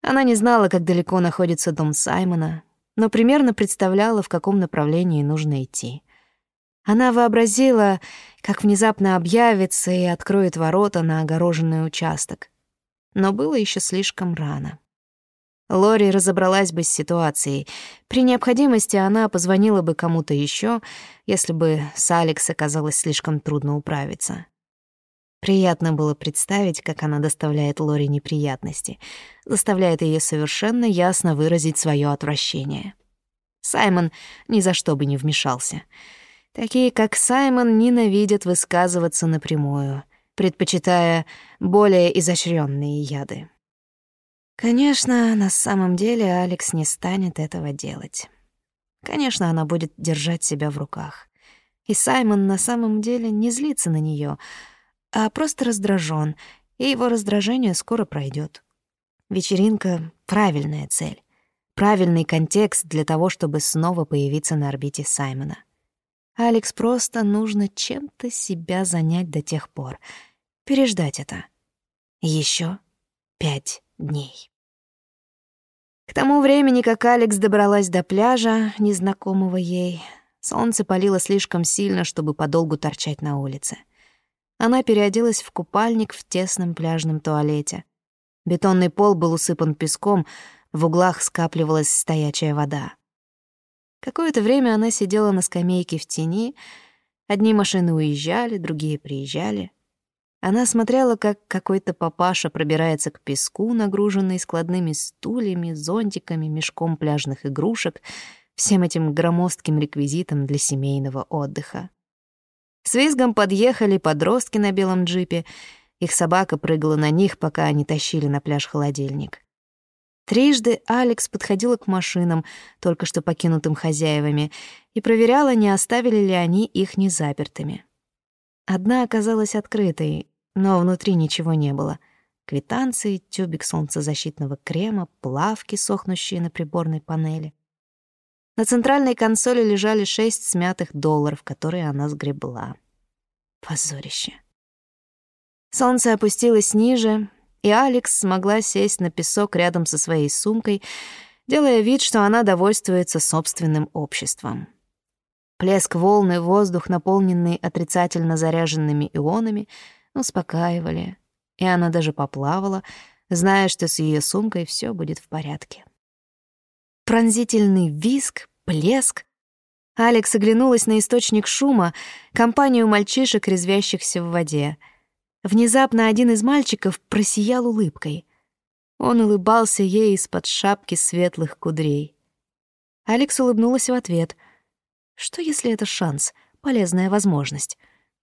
Она не знала, как далеко находится дом Саймона, но примерно представляла, в каком направлении нужно идти. Она вообразила, как внезапно объявится и откроет ворота на огороженный участок. Но было еще слишком рано. Лори разобралась бы с ситуацией. При необходимости она позвонила бы кому-то еще, если бы с Алекс оказалось слишком трудно управиться. Приятно было представить, как она доставляет Лори неприятности, заставляет ее совершенно ясно выразить свое отвращение. Саймон ни за что бы не вмешался. Такие, как Саймон, ненавидят высказываться напрямую, предпочитая более изощренные яды. Конечно, на самом деле Алекс не станет этого делать. Конечно, она будет держать себя в руках. И Саймон на самом деле не злится на нее, а просто раздражен, и его раздражение скоро пройдет. Вечеринка — правильная цель правильный контекст для того, чтобы снова появиться на орбите Саймона. Алекс просто нужно чем-то себя занять до тех пор. Переждать это. Еще пять дней. К тому времени, как Алекс добралась до пляжа, незнакомого ей, солнце палило слишком сильно, чтобы подолгу торчать на улице. Она переоделась в купальник в тесном пляжном туалете. Бетонный пол был усыпан песком, в углах скапливалась стоячая вода. Какое-то время она сидела на скамейке в тени. Одни машины уезжали, другие приезжали. Она смотрела, как какой-то папаша пробирается к песку, нагруженный складными стульями, зонтиками, мешком пляжных игрушек, всем этим громоздким реквизитом для семейного отдыха. С визгом подъехали подростки на белом джипе. Их собака прыгала на них, пока они тащили на пляж холодильник. Трижды Алекс подходила к машинам, только что покинутым хозяевами, и проверяла, не оставили ли они их незапертыми. Одна оказалась открытой, но внутри ничего не было. Квитанции, тюбик солнцезащитного крема, плавки, сохнущие на приборной панели. На центральной консоли лежали шесть смятых долларов, которые она сгребла. Позорище. Солнце опустилось ниже, и Алекс смогла сесть на песок рядом со своей сумкой, делая вид, что она довольствуется собственным обществом. Плеск волн и воздух, наполненный отрицательно заряженными ионами, успокаивали, и она даже поплавала, зная, что с ее сумкой все будет в порядке. Пронзительный визг, плеск. Алекс оглянулась на источник шума, компанию мальчишек, резвящихся в воде — Внезапно один из мальчиков просиял улыбкой. Он улыбался ей из-под шапки светлых кудрей. Алекс улыбнулась в ответ. Что если это шанс, полезная возможность?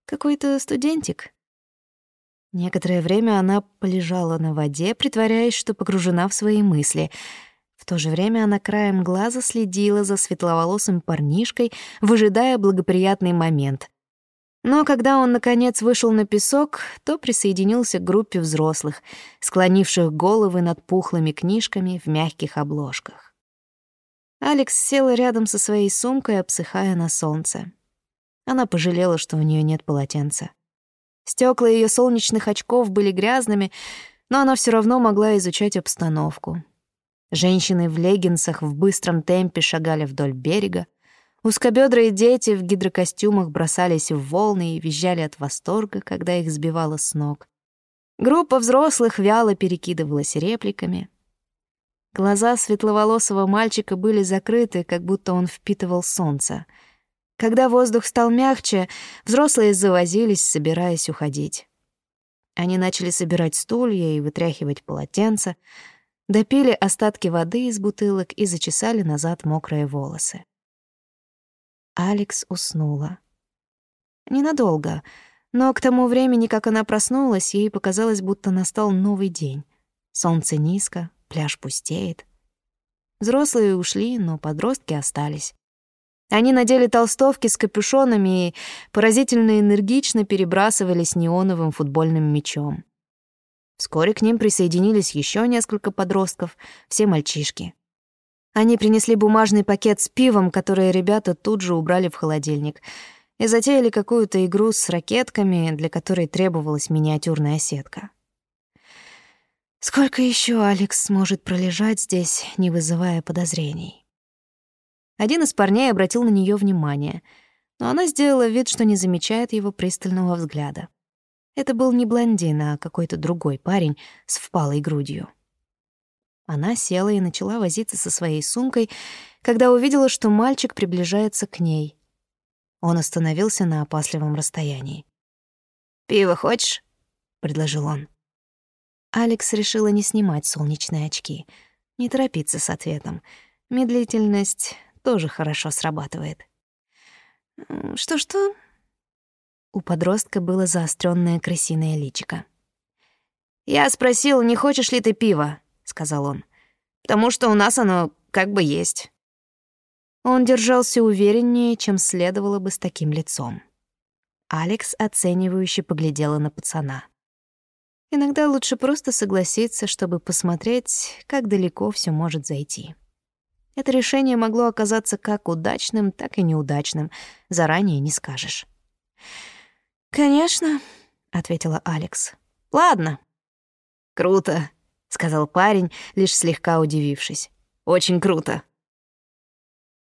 Какой-то студентик? Некоторое время она полежала на воде, притворяясь, что погружена в свои мысли. В то же время она краем глаза следила за светловолосым парнишкой, выжидая благоприятный момент. Но когда он, наконец, вышел на песок, то присоединился к группе взрослых, склонивших головы над пухлыми книжками в мягких обложках. Алекс села рядом со своей сумкой, обсыхая на солнце. Она пожалела, что у нее нет полотенца. Стекла ее солнечных очков были грязными, но она все равно могла изучать обстановку. Женщины в леггинсах в быстром темпе шагали вдоль берега, Узкобедрые дети в гидрокостюмах бросались в волны и визжали от восторга, когда их сбивало с ног. Группа взрослых вяло перекидывалась репликами. Глаза светловолосого мальчика были закрыты, как будто он впитывал солнце. Когда воздух стал мягче, взрослые завозились, собираясь уходить. Они начали собирать стулья и вытряхивать полотенца, допили остатки воды из бутылок и зачесали назад мокрые волосы. Алекс уснула. Ненадолго, но к тому времени, как она проснулась, ей показалось, будто настал новый день. Солнце низко, пляж пустеет. Взрослые ушли, но подростки остались. Они надели толстовки с капюшонами и поразительно энергично перебрасывались неоновым футбольным мячом. Вскоре к ним присоединились еще несколько подростков, все мальчишки. Они принесли бумажный пакет с пивом, который ребята тут же убрали в холодильник, и затеяли какую-то игру с ракетками, для которой требовалась миниатюрная сетка. Сколько еще Алекс сможет пролежать здесь, не вызывая подозрений? Один из парней обратил на нее внимание, но она сделала вид, что не замечает его пристального взгляда. Это был не блондин, а какой-то другой парень с впалой грудью. Она села и начала возиться со своей сумкой, когда увидела, что мальчик приближается к ней. Он остановился на опасливом расстоянии. «Пиво хочешь?» — предложил он. Алекс решила не снимать солнечные очки, не торопиться с ответом. Медлительность тоже хорошо срабатывает. Что-что? У подростка было заостренное крысиное личико. «Я спросил, не хочешь ли ты пива?» — сказал он. «Потому что у нас оно как бы есть». Он держался увереннее, чем следовало бы с таким лицом. Алекс оценивающе поглядела на пацана. Иногда лучше просто согласиться, чтобы посмотреть, как далеко все может зайти. Это решение могло оказаться как удачным, так и неудачным. Заранее не скажешь. «Конечно», — ответила Алекс. «Ладно». «Круто», — сказал парень, лишь слегка удивившись. «Очень круто».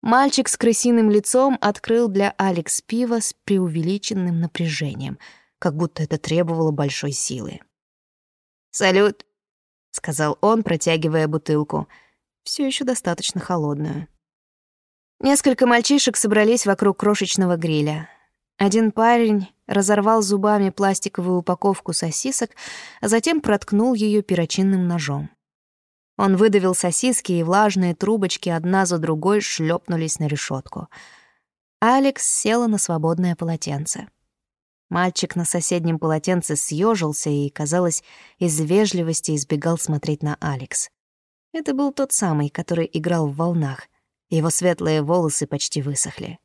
Мальчик с крысиным лицом открыл для Алекс пиво с преувеличенным напряжением, как будто это требовало большой силы. «Салют», — сказал он, протягивая бутылку, все еще достаточно холодную. Несколько мальчишек собрались вокруг крошечного гриля. Один парень разорвал зубами пластиковую упаковку сосисок, а затем проткнул ее перочинным ножом. Он выдавил сосиски, и влажные трубочки одна за другой шлепнулись на решетку. Алекс села на свободное полотенце. Мальчик на соседнем полотенце съежился и, казалось, из вежливости избегал смотреть на Алекс. Это был тот самый, который играл в волнах. Его светлые волосы почти высохли.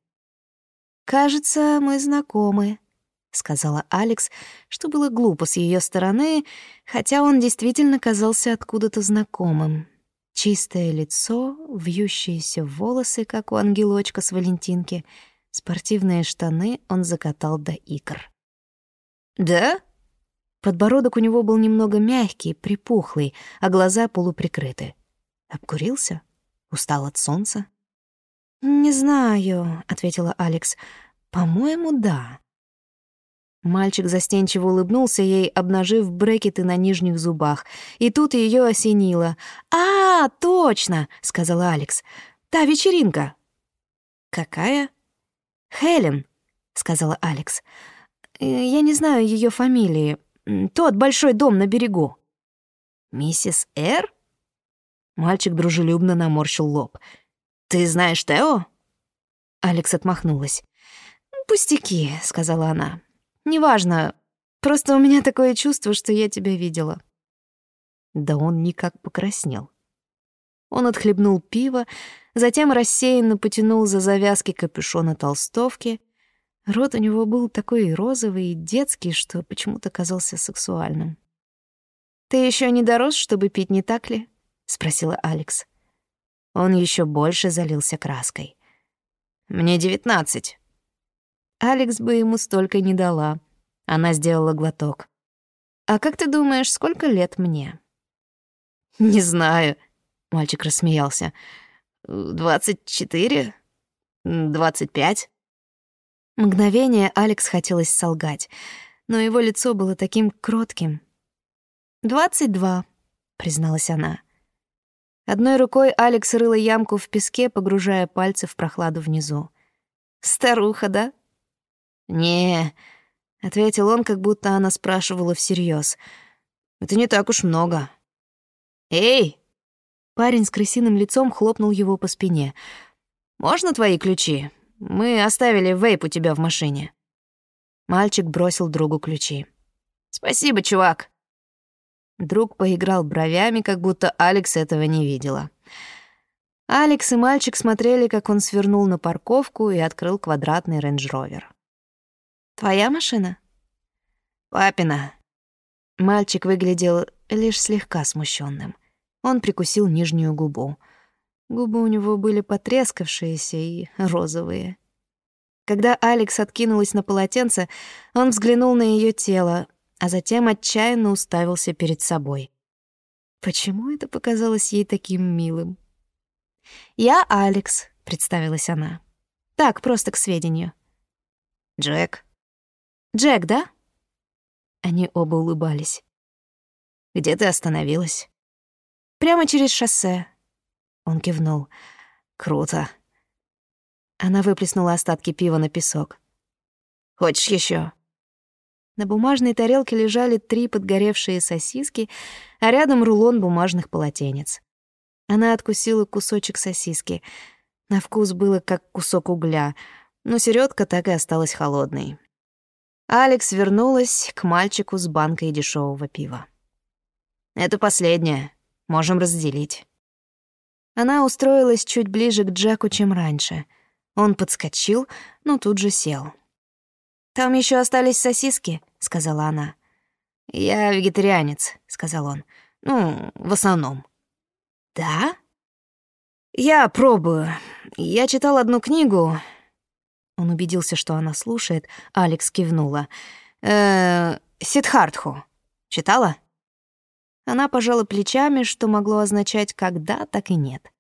«Кажется, мы знакомы», — сказала Алекс, что было глупо с ее стороны, хотя он действительно казался откуда-то знакомым. Чистое лицо, вьющиеся волосы, как у ангелочка с Валентинки, спортивные штаны он закатал до икр. «Да?» Подбородок у него был немного мягкий, припухлый, а глаза полуприкрыты. Обкурился? Устал от солнца? «Не знаю», — ответила Алекс. «По-моему, да». Мальчик застенчиво улыбнулся ей, обнажив брекеты на нижних зубах. И тут ее осенило. «А, точно!» — сказала Алекс. «Та вечеринка». «Какая?» «Хелен», — сказала Алекс. Э, я не знаю ее фамилии. Тот большой дом на берегу». «Миссис Р?» Мальчик дружелюбно наморщил лоб. «Ты знаешь Тео?» Алекс отмахнулась. «Пустяки», — сказала она. «Неважно. Просто у меня такое чувство, что я тебя видела». Да он никак покраснел. Он отхлебнул пиво, затем рассеянно потянул за завязки капюшона толстовки Рот у него был такой розовый и детский, что почему-то казался сексуальным. «Ты еще не дорос, чтобы пить, не так ли?» — спросила Алекс. Он еще больше залился краской. «Мне девятнадцать». Алекс бы ему столько не дала. Она сделала глоток. «А как ты думаешь, сколько лет мне?» «Не знаю», — мальчик рассмеялся. «Двадцать четыре? Двадцать пять?» Мгновение Алекс хотелось солгать, но его лицо было таким кротким. «Двадцать два», — призналась она. Одной рукой Алекс рыла ямку в песке, погружая пальцы в прохладу внизу. «Старуха, да?» «Не», — ответил он, как будто она спрашивала всерьез. «Это не так уж много». «Эй!» Парень с крысиным лицом хлопнул его по спине. «Можно твои ключи? Мы оставили вейп у тебя в машине». Мальчик бросил другу ключи. «Спасибо, чувак». Друг поиграл бровями, как будто Алекс этого не видела. Алекс и мальчик смотрели, как он свернул на парковку и открыл квадратный рейндж-ровер. «Твоя машина?» «Папина». Мальчик выглядел лишь слегка смущенным. Он прикусил нижнюю губу — Губы у него были потрескавшиеся и розовые. Когда Алекс откинулась на полотенце, он взглянул на ее тело, а затем отчаянно уставился перед собой. Почему это показалось ей таким милым? «Я Алекс», — представилась она. «Так, просто к сведению». «Джек». «Джек, да?» Они оба улыбались. «Где ты остановилась?» «Прямо через шоссе. Он кивнул. «Круто». Она выплеснула остатки пива на песок. «Хочешь еще? На бумажной тарелке лежали три подгоревшие сосиски, а рядом рулон бумажных полотенец. Она откусила кусочек сосиски. На вкус было как кусок угля, но середка так и осталась холодной. Алекс вернулась к мальчику с банкой дешевого пива. «Это последнее. Можем разделить». Она устроилась чуть ближе к Джеку, чем раньше. Он подскочил, но тут же сел. «Там еще остались сосиски», — сказала она. «Я вегетарианец», — сказал он. «Ну, в основном». «Да?» «Я пробую. Я читал одну книгу». Он убедился, что она слушает. Алекс кивнула. «Э, Сидхартху. Читала?» Она пожала плечами, что могло означать как да, так и нет.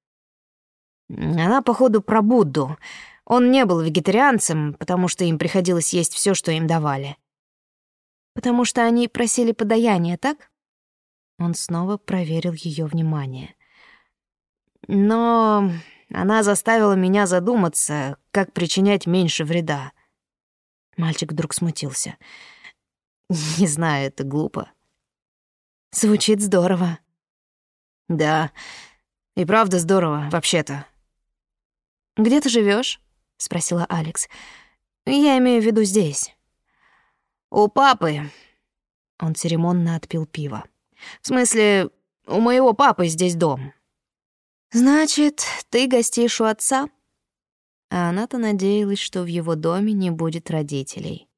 Она, походу, про Будду. Он не был вегетарианцем, потому что им приходилось есть все, что им давали. Потому что они просили подаяния, так? Он снова проверил ее внимание. Но она заставила меня задуматься, как причинять меньше вреда. Мальчик вдруг смутился. Не знаю, это глупо. Звучит здорово. Да, и правда здорово, вообще-то. Где ты живешь? спросила Алекс. Я имею в виду здесь. У папы. Он церемонно отпил пиво. В смысле, у моего папы здесь дом. Значит, ты гостишь у отца? А она-то надеялась, что в его доме не будет родителей.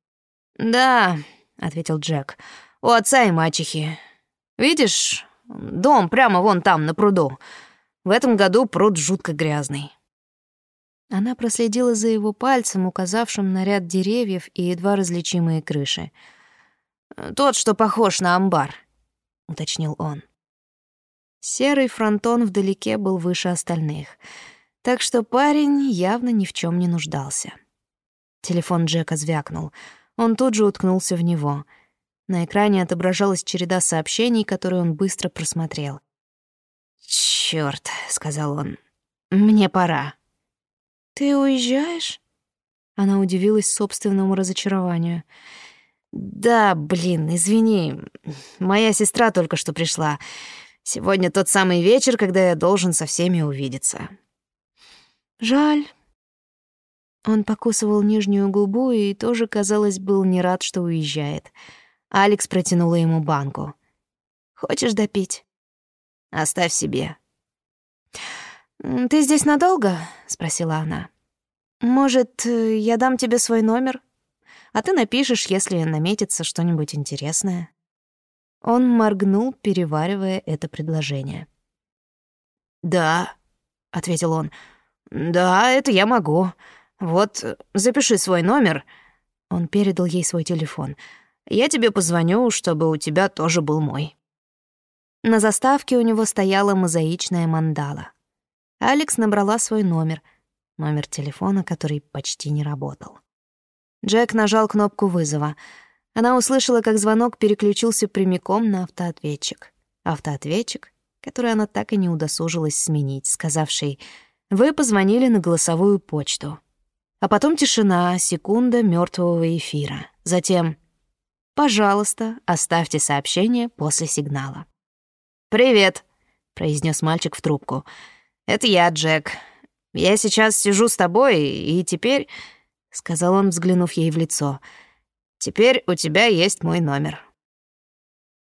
Да, ответил Джек. У отца и мачехи. Видишь, дом прямо вон там, на пруду. В этом году пруд жутко грязный». Она проследила за его пальцем, указавшим на ряд деревьев и едва различимые крыши. «Тот, что похож на амбар», — уточнил он. Серый фронтон вдалеке был выше остальных, так что парень явно ни в чем не нуждался. Телефон Джека звякнул. Он тут же уткнулся в него — на экране отображалась череда сообщений, которые он быстро просмотрел. «Чёрт», — сказал он, — «мне пора». «Ты уезжаешь?» Она удивилась собственному разочарованию. «Да, блин, извини. Моя сестра только что пришла. Сегодня тот самый вечер, когда я должен со всеми увидеться». «Жаль». Он покусывал нижнюю губу и тоже, казалось, был не рад, что уезжает. «Да». Алекс протянула ему банку. «Хочешь допить?» «Оставь себе». «Ты здесь надолго?» — спросила она. «Может, я дам тебе свой номер, а ты напишешь, если наметится что-нибудь интересное». Он моргнул, переваривая это предложение. «Да», — ответил он, — «да, это я могу. Вот, запиши свой номер». Он передал ей свой телефон — я тебе позвоню, чтобы у тебя тоже был мой». На заставке у него стояла мозаичная мандала. Алекс набрала свой номер, номер телефона, который почти не работал. Джек нажал кнопку вызова. Она услышала, как звонок переключился прямиком на автоответчик. Автоответчик, который она так и не удосужилась сменить, сказавший «Вы позвонили на голосовую почту». А потом тишина, секунда мертвого эфира. Затем Пожалуйста, оставьте сообщение после сигнала. «Привет», — произнес мальчик в трубку. «Это я, Джек. Я сейчас сижу с тобой, и теперь...» — сказал он, взглянув ей в лицо. «Теперь у тебя есть мой номер».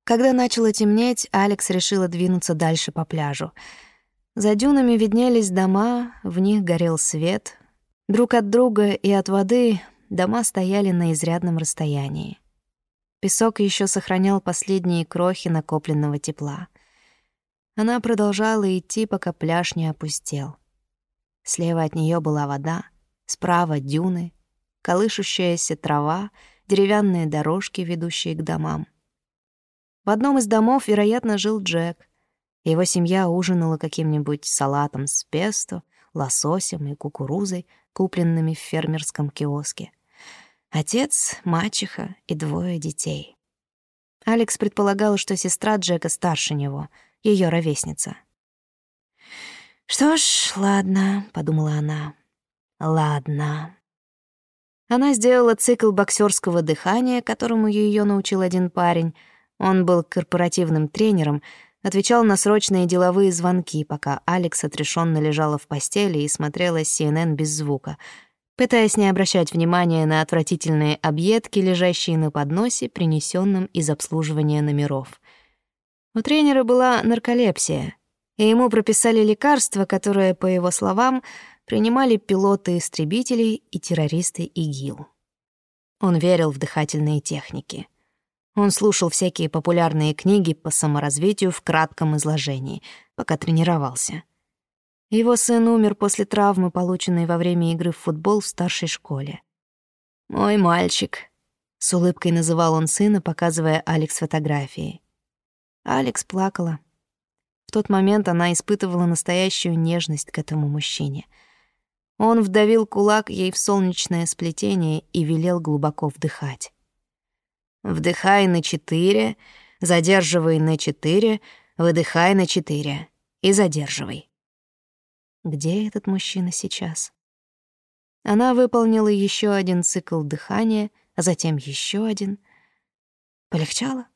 Когда начало темнеть, Алекс решила двинуться дальше по пляжу. За дюнами виднелись дома, в них горел свет. Друг от друга и от воды дома стояли на изрядном расстоянии. Песок еще сохранял последние крохи накопленного тепла. Она продолжала идти, пока пляж не опустел. Слева от нее была вода, справа — дюны, колышущаяся трава, деревянные дорожки, ведущие к домам. В одном из домов, вероятно, жил Джек. Его семья ужинала каким-нибудь салатом с песто, лососем и кукурузой, купленными в фермерском киоске. Отец, мачеха и двое детей. Алекс предполагала, что сестра Джека старше него, ее ровесница. «Что ж, ладно», — подумала она. «Ладно». Она сделала цикл боксерского дыхания, которому ее научил один парень. Он был корпоративным тренером, отвечал на срочные деловые звонки, пока Алекс отрешенно лежала в постели и смотрела CNN без звука, пытаясь не обращать внимания на отвратительные объедки, лежащие на подносе, принесенном из обслуживания номеров. У тренера была нарколепсия, и ему прописали лекарства, которые, по его словам, принимали пилоты истребителей и террористы ИГИЛ. Он верил в дыхательные техники — он слушал всякие популярные книги по саморазвитию в кратком изложении, пока тренировался. Его сын умер после травмы, полученной во время игры в футбол в старшей школе. «Мой мальчик», — с улыбкой называл он сына, показывая Алекс фотографии. Алекс плакала. В тот момент она испытывала настоящую нежность к этому мужчине. Он вдавил кулак ей в солнечное сплетение и велел глубоко вдыхать. Вдыхай на четыре, задерживай на четыре, выдыхай на четыре и задерживай. Где этот мужчина сейчас? Она выполнила еще один цикл дыхания, а затем еще один. Полегчало?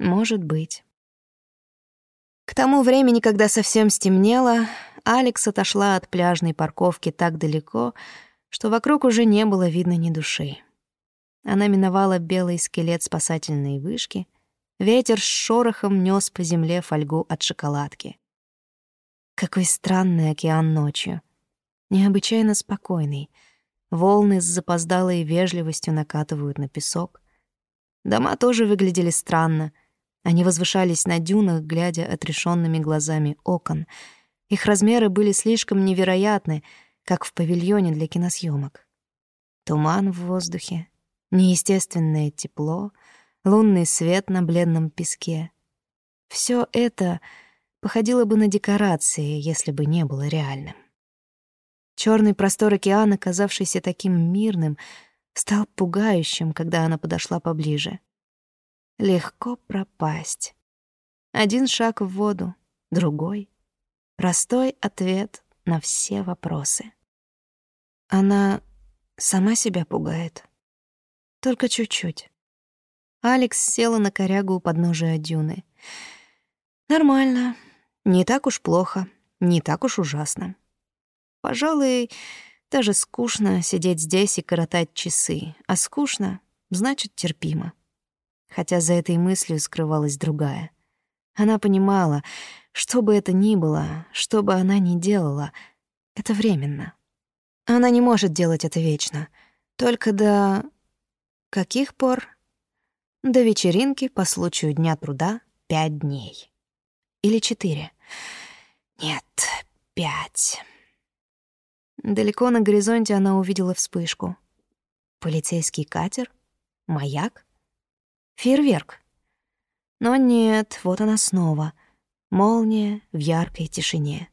Может быть. К тому времени, когда совсем стемнело, Алекс отошла от пляжной парковки так далеко, что вокруг уже не было видно ни души. Она миновала белый скелет спасательной вышки. Ветер с шорохом нёс по земле фольгу от шоколадки. Какой странный океан ночью. Необычайно спокойный. Волны с запоздалой вежливостью накатывают на песок. Дома тоже выглядели странно. Они возвышались на дюнах, глядя отрешенными глазами окон. Их размеры были слишком невероятны, как в павильоне для киносъемок. Туман в воздухе, неестественное тепло, лунный свет на бледном песке. Все это походило бы на декорации, если бы не было реальным. Черный простор океана, казавшийся таким мирным, стал пугающим, когда она подошла поближе. Легко пропасть. Один шаг в воду, другой. Простой ответ на все вопросы. Она сама себя пугает. Только чуть-чуть. Алекс села на корягу у подножия дюны. Нормально. Не так уж плохо. Не так уж ужасно. Пожалуй, даже скучно сидеть здесь и коротать часы. А скучно — значит терпимо. Хотя за этой мыслью скрывалась другая. Она понимала, что бы это ни было, что бы она ни делала, это временно. Она не может делать это вечно. Только до Каких пор? До вечеринки по случаю Дня труда пять дней. Или четыре. Нет, пять. Далеко на горизонте она увидела вспышку. Полицейский катер? Маяк? Фейерверк? Но нет, вот она снова. Молния в яркой тишине.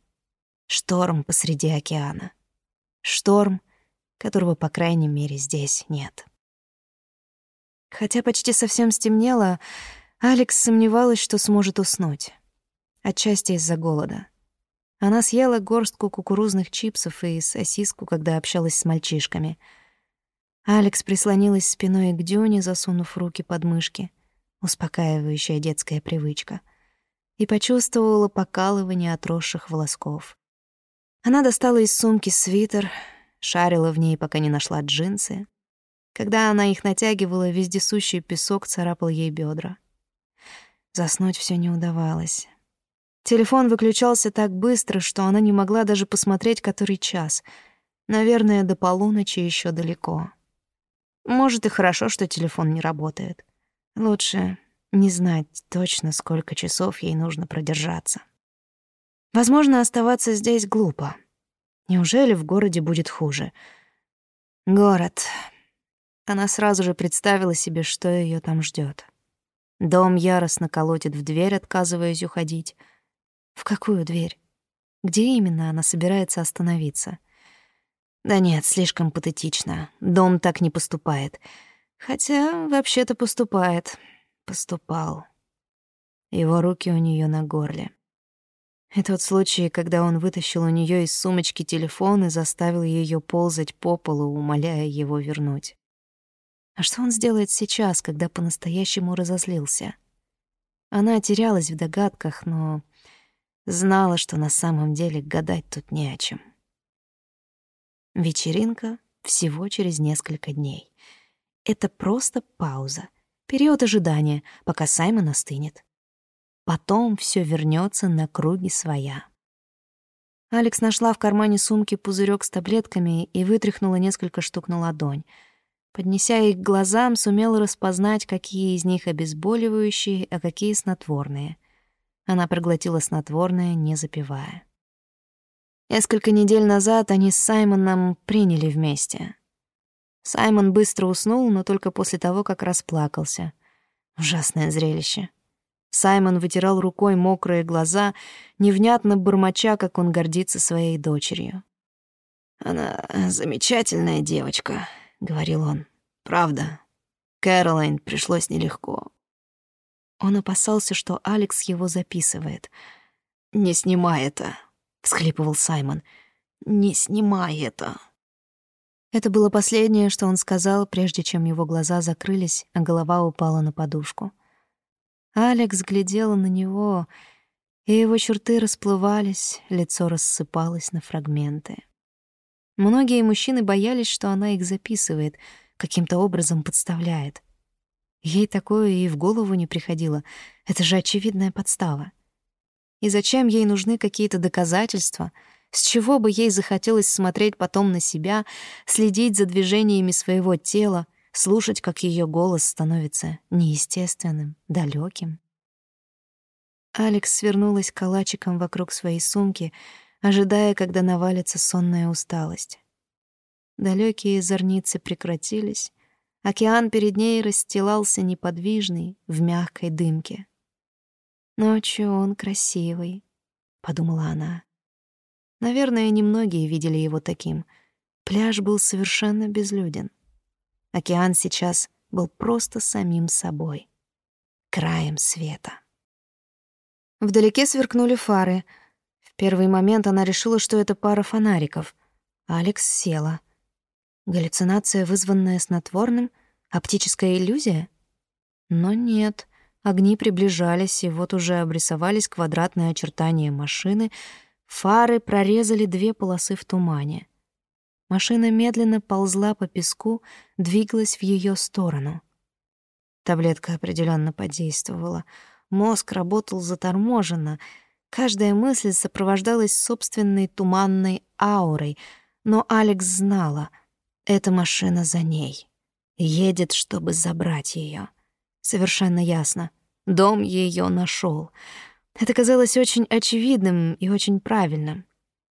Шторм посреди океана. Шторм, которого, по крайней мере, здесь нет. Хотя почти совсем стемнело, Алекс сомневалась, что сможет уснуть. Отчасти из-за голода. Она съела горстку кукурузных чипсов и сосиску, когда общалась с мальчишками. Алекс прислонилась спиной к дюне, засунув руки под мышки. Успокаивающая детская привычка. И почувствовала покалывание отросших волосков. Она достала из сумки свитер, шарила в ней, пока не нашла джинсы, когда она их натягивала, вездесущий песок царапал ей бедра. Заснуть все не удавалось. Телефон выключался так быстро, что она не могла даже посмотреть, который час. Наверное, до полуночи еще далеко. Может, и хорошо, что телефон не работает. Лучше не знать точно, сколько часов ей нужно продержаться. Возможно, оставаться здесь глупо. Неужели в городе будет хуже? Город. Она сразу же представила себе, что ее там ждет. Дом яростно колотит в дверь, отказываясь уходить. В какую дверь? Где именно она собирается остановиться? Да нет, слишком патетично. Дом так не поступает. Хотя вообще-то поступает. Поступал. Его руки у нее на горле. И тот случай, когда он вытащил у нее из сумочки телефон и заставил ее ползать по полу, умоляя его вернуть. А что он сделает сейчас, когда по-настоящему разозлился? Она терялась в догадках, но знала, что на самом деле гадать тут не о чем. Вечеринка всего через несколько дней. Это просто пауза, период ожидания, пока Саймон остынет. Потом все вернется на круги своя. Алекс нашла в кармане сумки пузырек с таблетками и вытряхнула несколько штук на ладонь. Поднеся их к глазам, сумела распознать, какие из них обезболивающие, а какие снотворные. Она проглотила снотворное, не запивая. Несколько недель назад они с Саймоном приняли вместе. Саймон быстро уснул, но только после того, как расплакался. Ужасное зрелище. Саймон вытирал рукой мокрые глаза, невнятно бормоча, как он гордится своей дочерью. «Она замечательная девочка», — говорил он. «Правда. Кэролайн пришлось нелегко». Он опасался, что Алекс его записывает. «Не снимай это», — всхлипывал Саймон. «Не снимай это». Это было последнее, что он сказал, прежде чем его глаза закрылись, а голова упала на подушку. Алекс глядела на него, и его черты расплывались, лицо рассыпалось на фрагменты. Многие мужчины боялись, что она их записывает, каким-то образом подставляет. Ей такое и в голову не приходило. Это же очевидная подстава. И зачем ей нужны какие-то доказательства? С чего бы ей захотелось смотреть потом на себя, следить за движениями своего тела, слушать, как ее голос становится неестественным, далеким? Алекс свернулась калачиком вокруг своей сумки, ожидая, когда навалится сонная усталость. Далекие зорницы прекратились, океан перед ней расстилался неподвижный в мягкой дымке. «Ночью он красивый», — подумала она. Наверное, немногие видели его таким. Пляж был совершенно безлюден. Океан сейчас был просто самим собой, краем света. Вдалеке сверкнули фары — первый момент она решила, что это пара фонариков. Алекс села. Галлюцинация, вызванная снотворным? Оптическая иллюзия? Но нет. Огни приближались, и вот уже обрисовались квадратные очертания машины. Фары прорезали две полосы в тумане. Машина медленно ползла по песку, двигалась в ее сторону. Таблетка определенно подействовала. Мозг работал заторможенно — Каждая мысль сопровождалась собственной туманной аурой, но Алекс знала, эта машина за ней. Едет, чтобы забрать ее. Совершенно ясно. Дом ее нашел. Это казалось очень очевидным и очень правильным.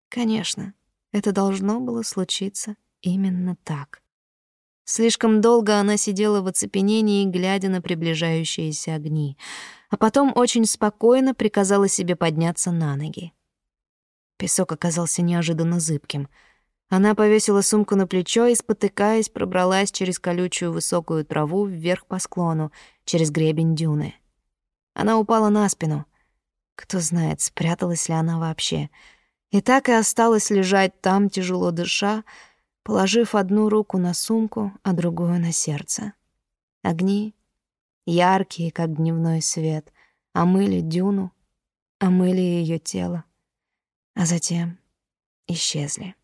Конечно, это должно было случиться именно так. Слишком долго она сидела в оцепенении, глядя на приближающиеся огни, а потом очень спокойно приказала себе подняться на ноги. Песок оказался неожиданно зыбким. Она повесила сумку на плечо и, спотыкаясь, пробралась через колючую высокую траву вверх по склону, через гребень дюны. Она упала на спину. Кто знает, спряталась ли она вообще. И так и осталась лежать там, тяжело дыша, положив одну руку на сумку, а другую на сердце. Огни, яркие, как дневной свет, омыли дюну, омыли ее тело, а затем исчезли.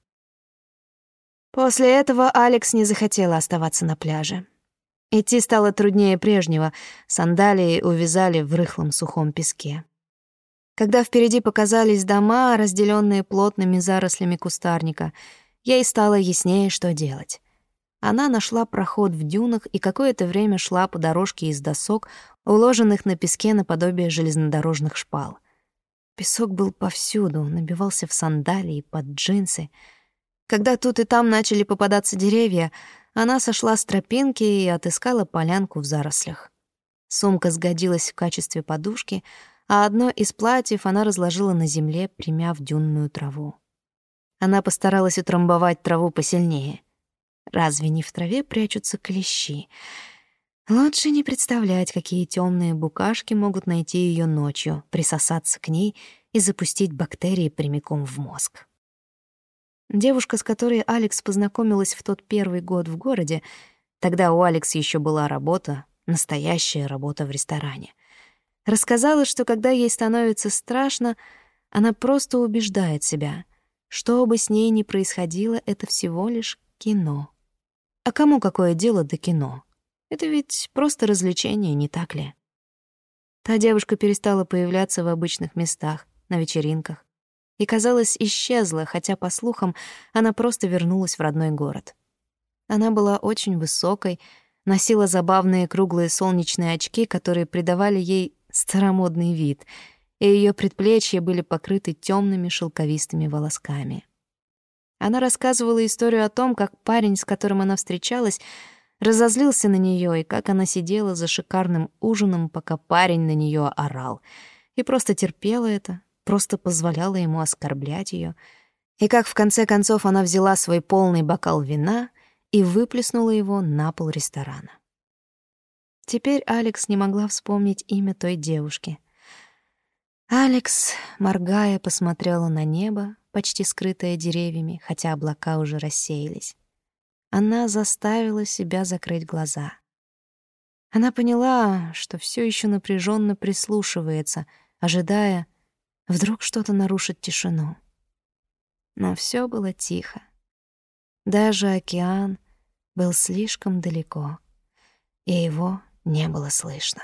После этого Алекс не захотела оставаться на пляже. Идти стало труднее прежнего, сандалии увязали в рыхлом сухом песке. Когда впереди показались дома, разделенные плотными зарослями кустарника — ей стало яснее, что делать. Она нашла проход в дюнах и какое-то время шла по дорожке из досок, уложенных на песке наподобие железнодорожных шпал. Песок был повсюду, набивался в сандалии, под джинсы. Когда тут и там начали попадаться деревья, она сошла с тропинки и отыскала полянку в зарослях. Сумка сгодилась в качестве подушки, а одно из платьев она разложила на земле, примяв дюнную траву. Она постаралась утрамбовать траву посильнее. Разве не в траве прячутся клещи? Лучше не представлять, какие темные букашки могут найти ее ночью, присосаться к ней и запустить бактерии прямиком в мозг. Девушка, с которой Алекс познакомилась в тот первый год в городе, тогда у Алекс еще была работа, настоящая работа в ресторане. Рассказала, что когда ей становится страшно, она просто убеждает себя, что бы с ней ни происходило, это всего лишь кино. А кому какое дело до кино? Это ведь просто развлечение, не так ли? Та девушка перестала появляться в обычных местах, на вечеринках. И, казалось, исчезла, хотя, по слухам, она просто вернулась в родной город. Она была очень высокой, носила забавные круглые солнечные очки, которые придавали ей старомодный вид, и ее предплечья были покрыты темными шелковистыми волосками. Она рассказывала историю о том, как парень, с которым она встречалась, разозлился на нее и как она сидела за шикарным ужином, пока парень на нее орал, и просто терпела это, просто позволяла ему оскорблять ее, и как в конце концов она взяла свой полный бокал вина и выплеснула его на пол ресторана. Теперь Алекс не могла вспомнить имя той девушки. Алекс, моргая, посмотрела на небо, почти скрытое деревьями, хотя облака уже рассеялись. Она заставила себя закрыть глаза. Она поняла, что все еще напряженно прислушивается, ожидая, вдруг что-то нарушит тишину. Но все было тихо. Даже океан был слишком далеко, и его не было слышно.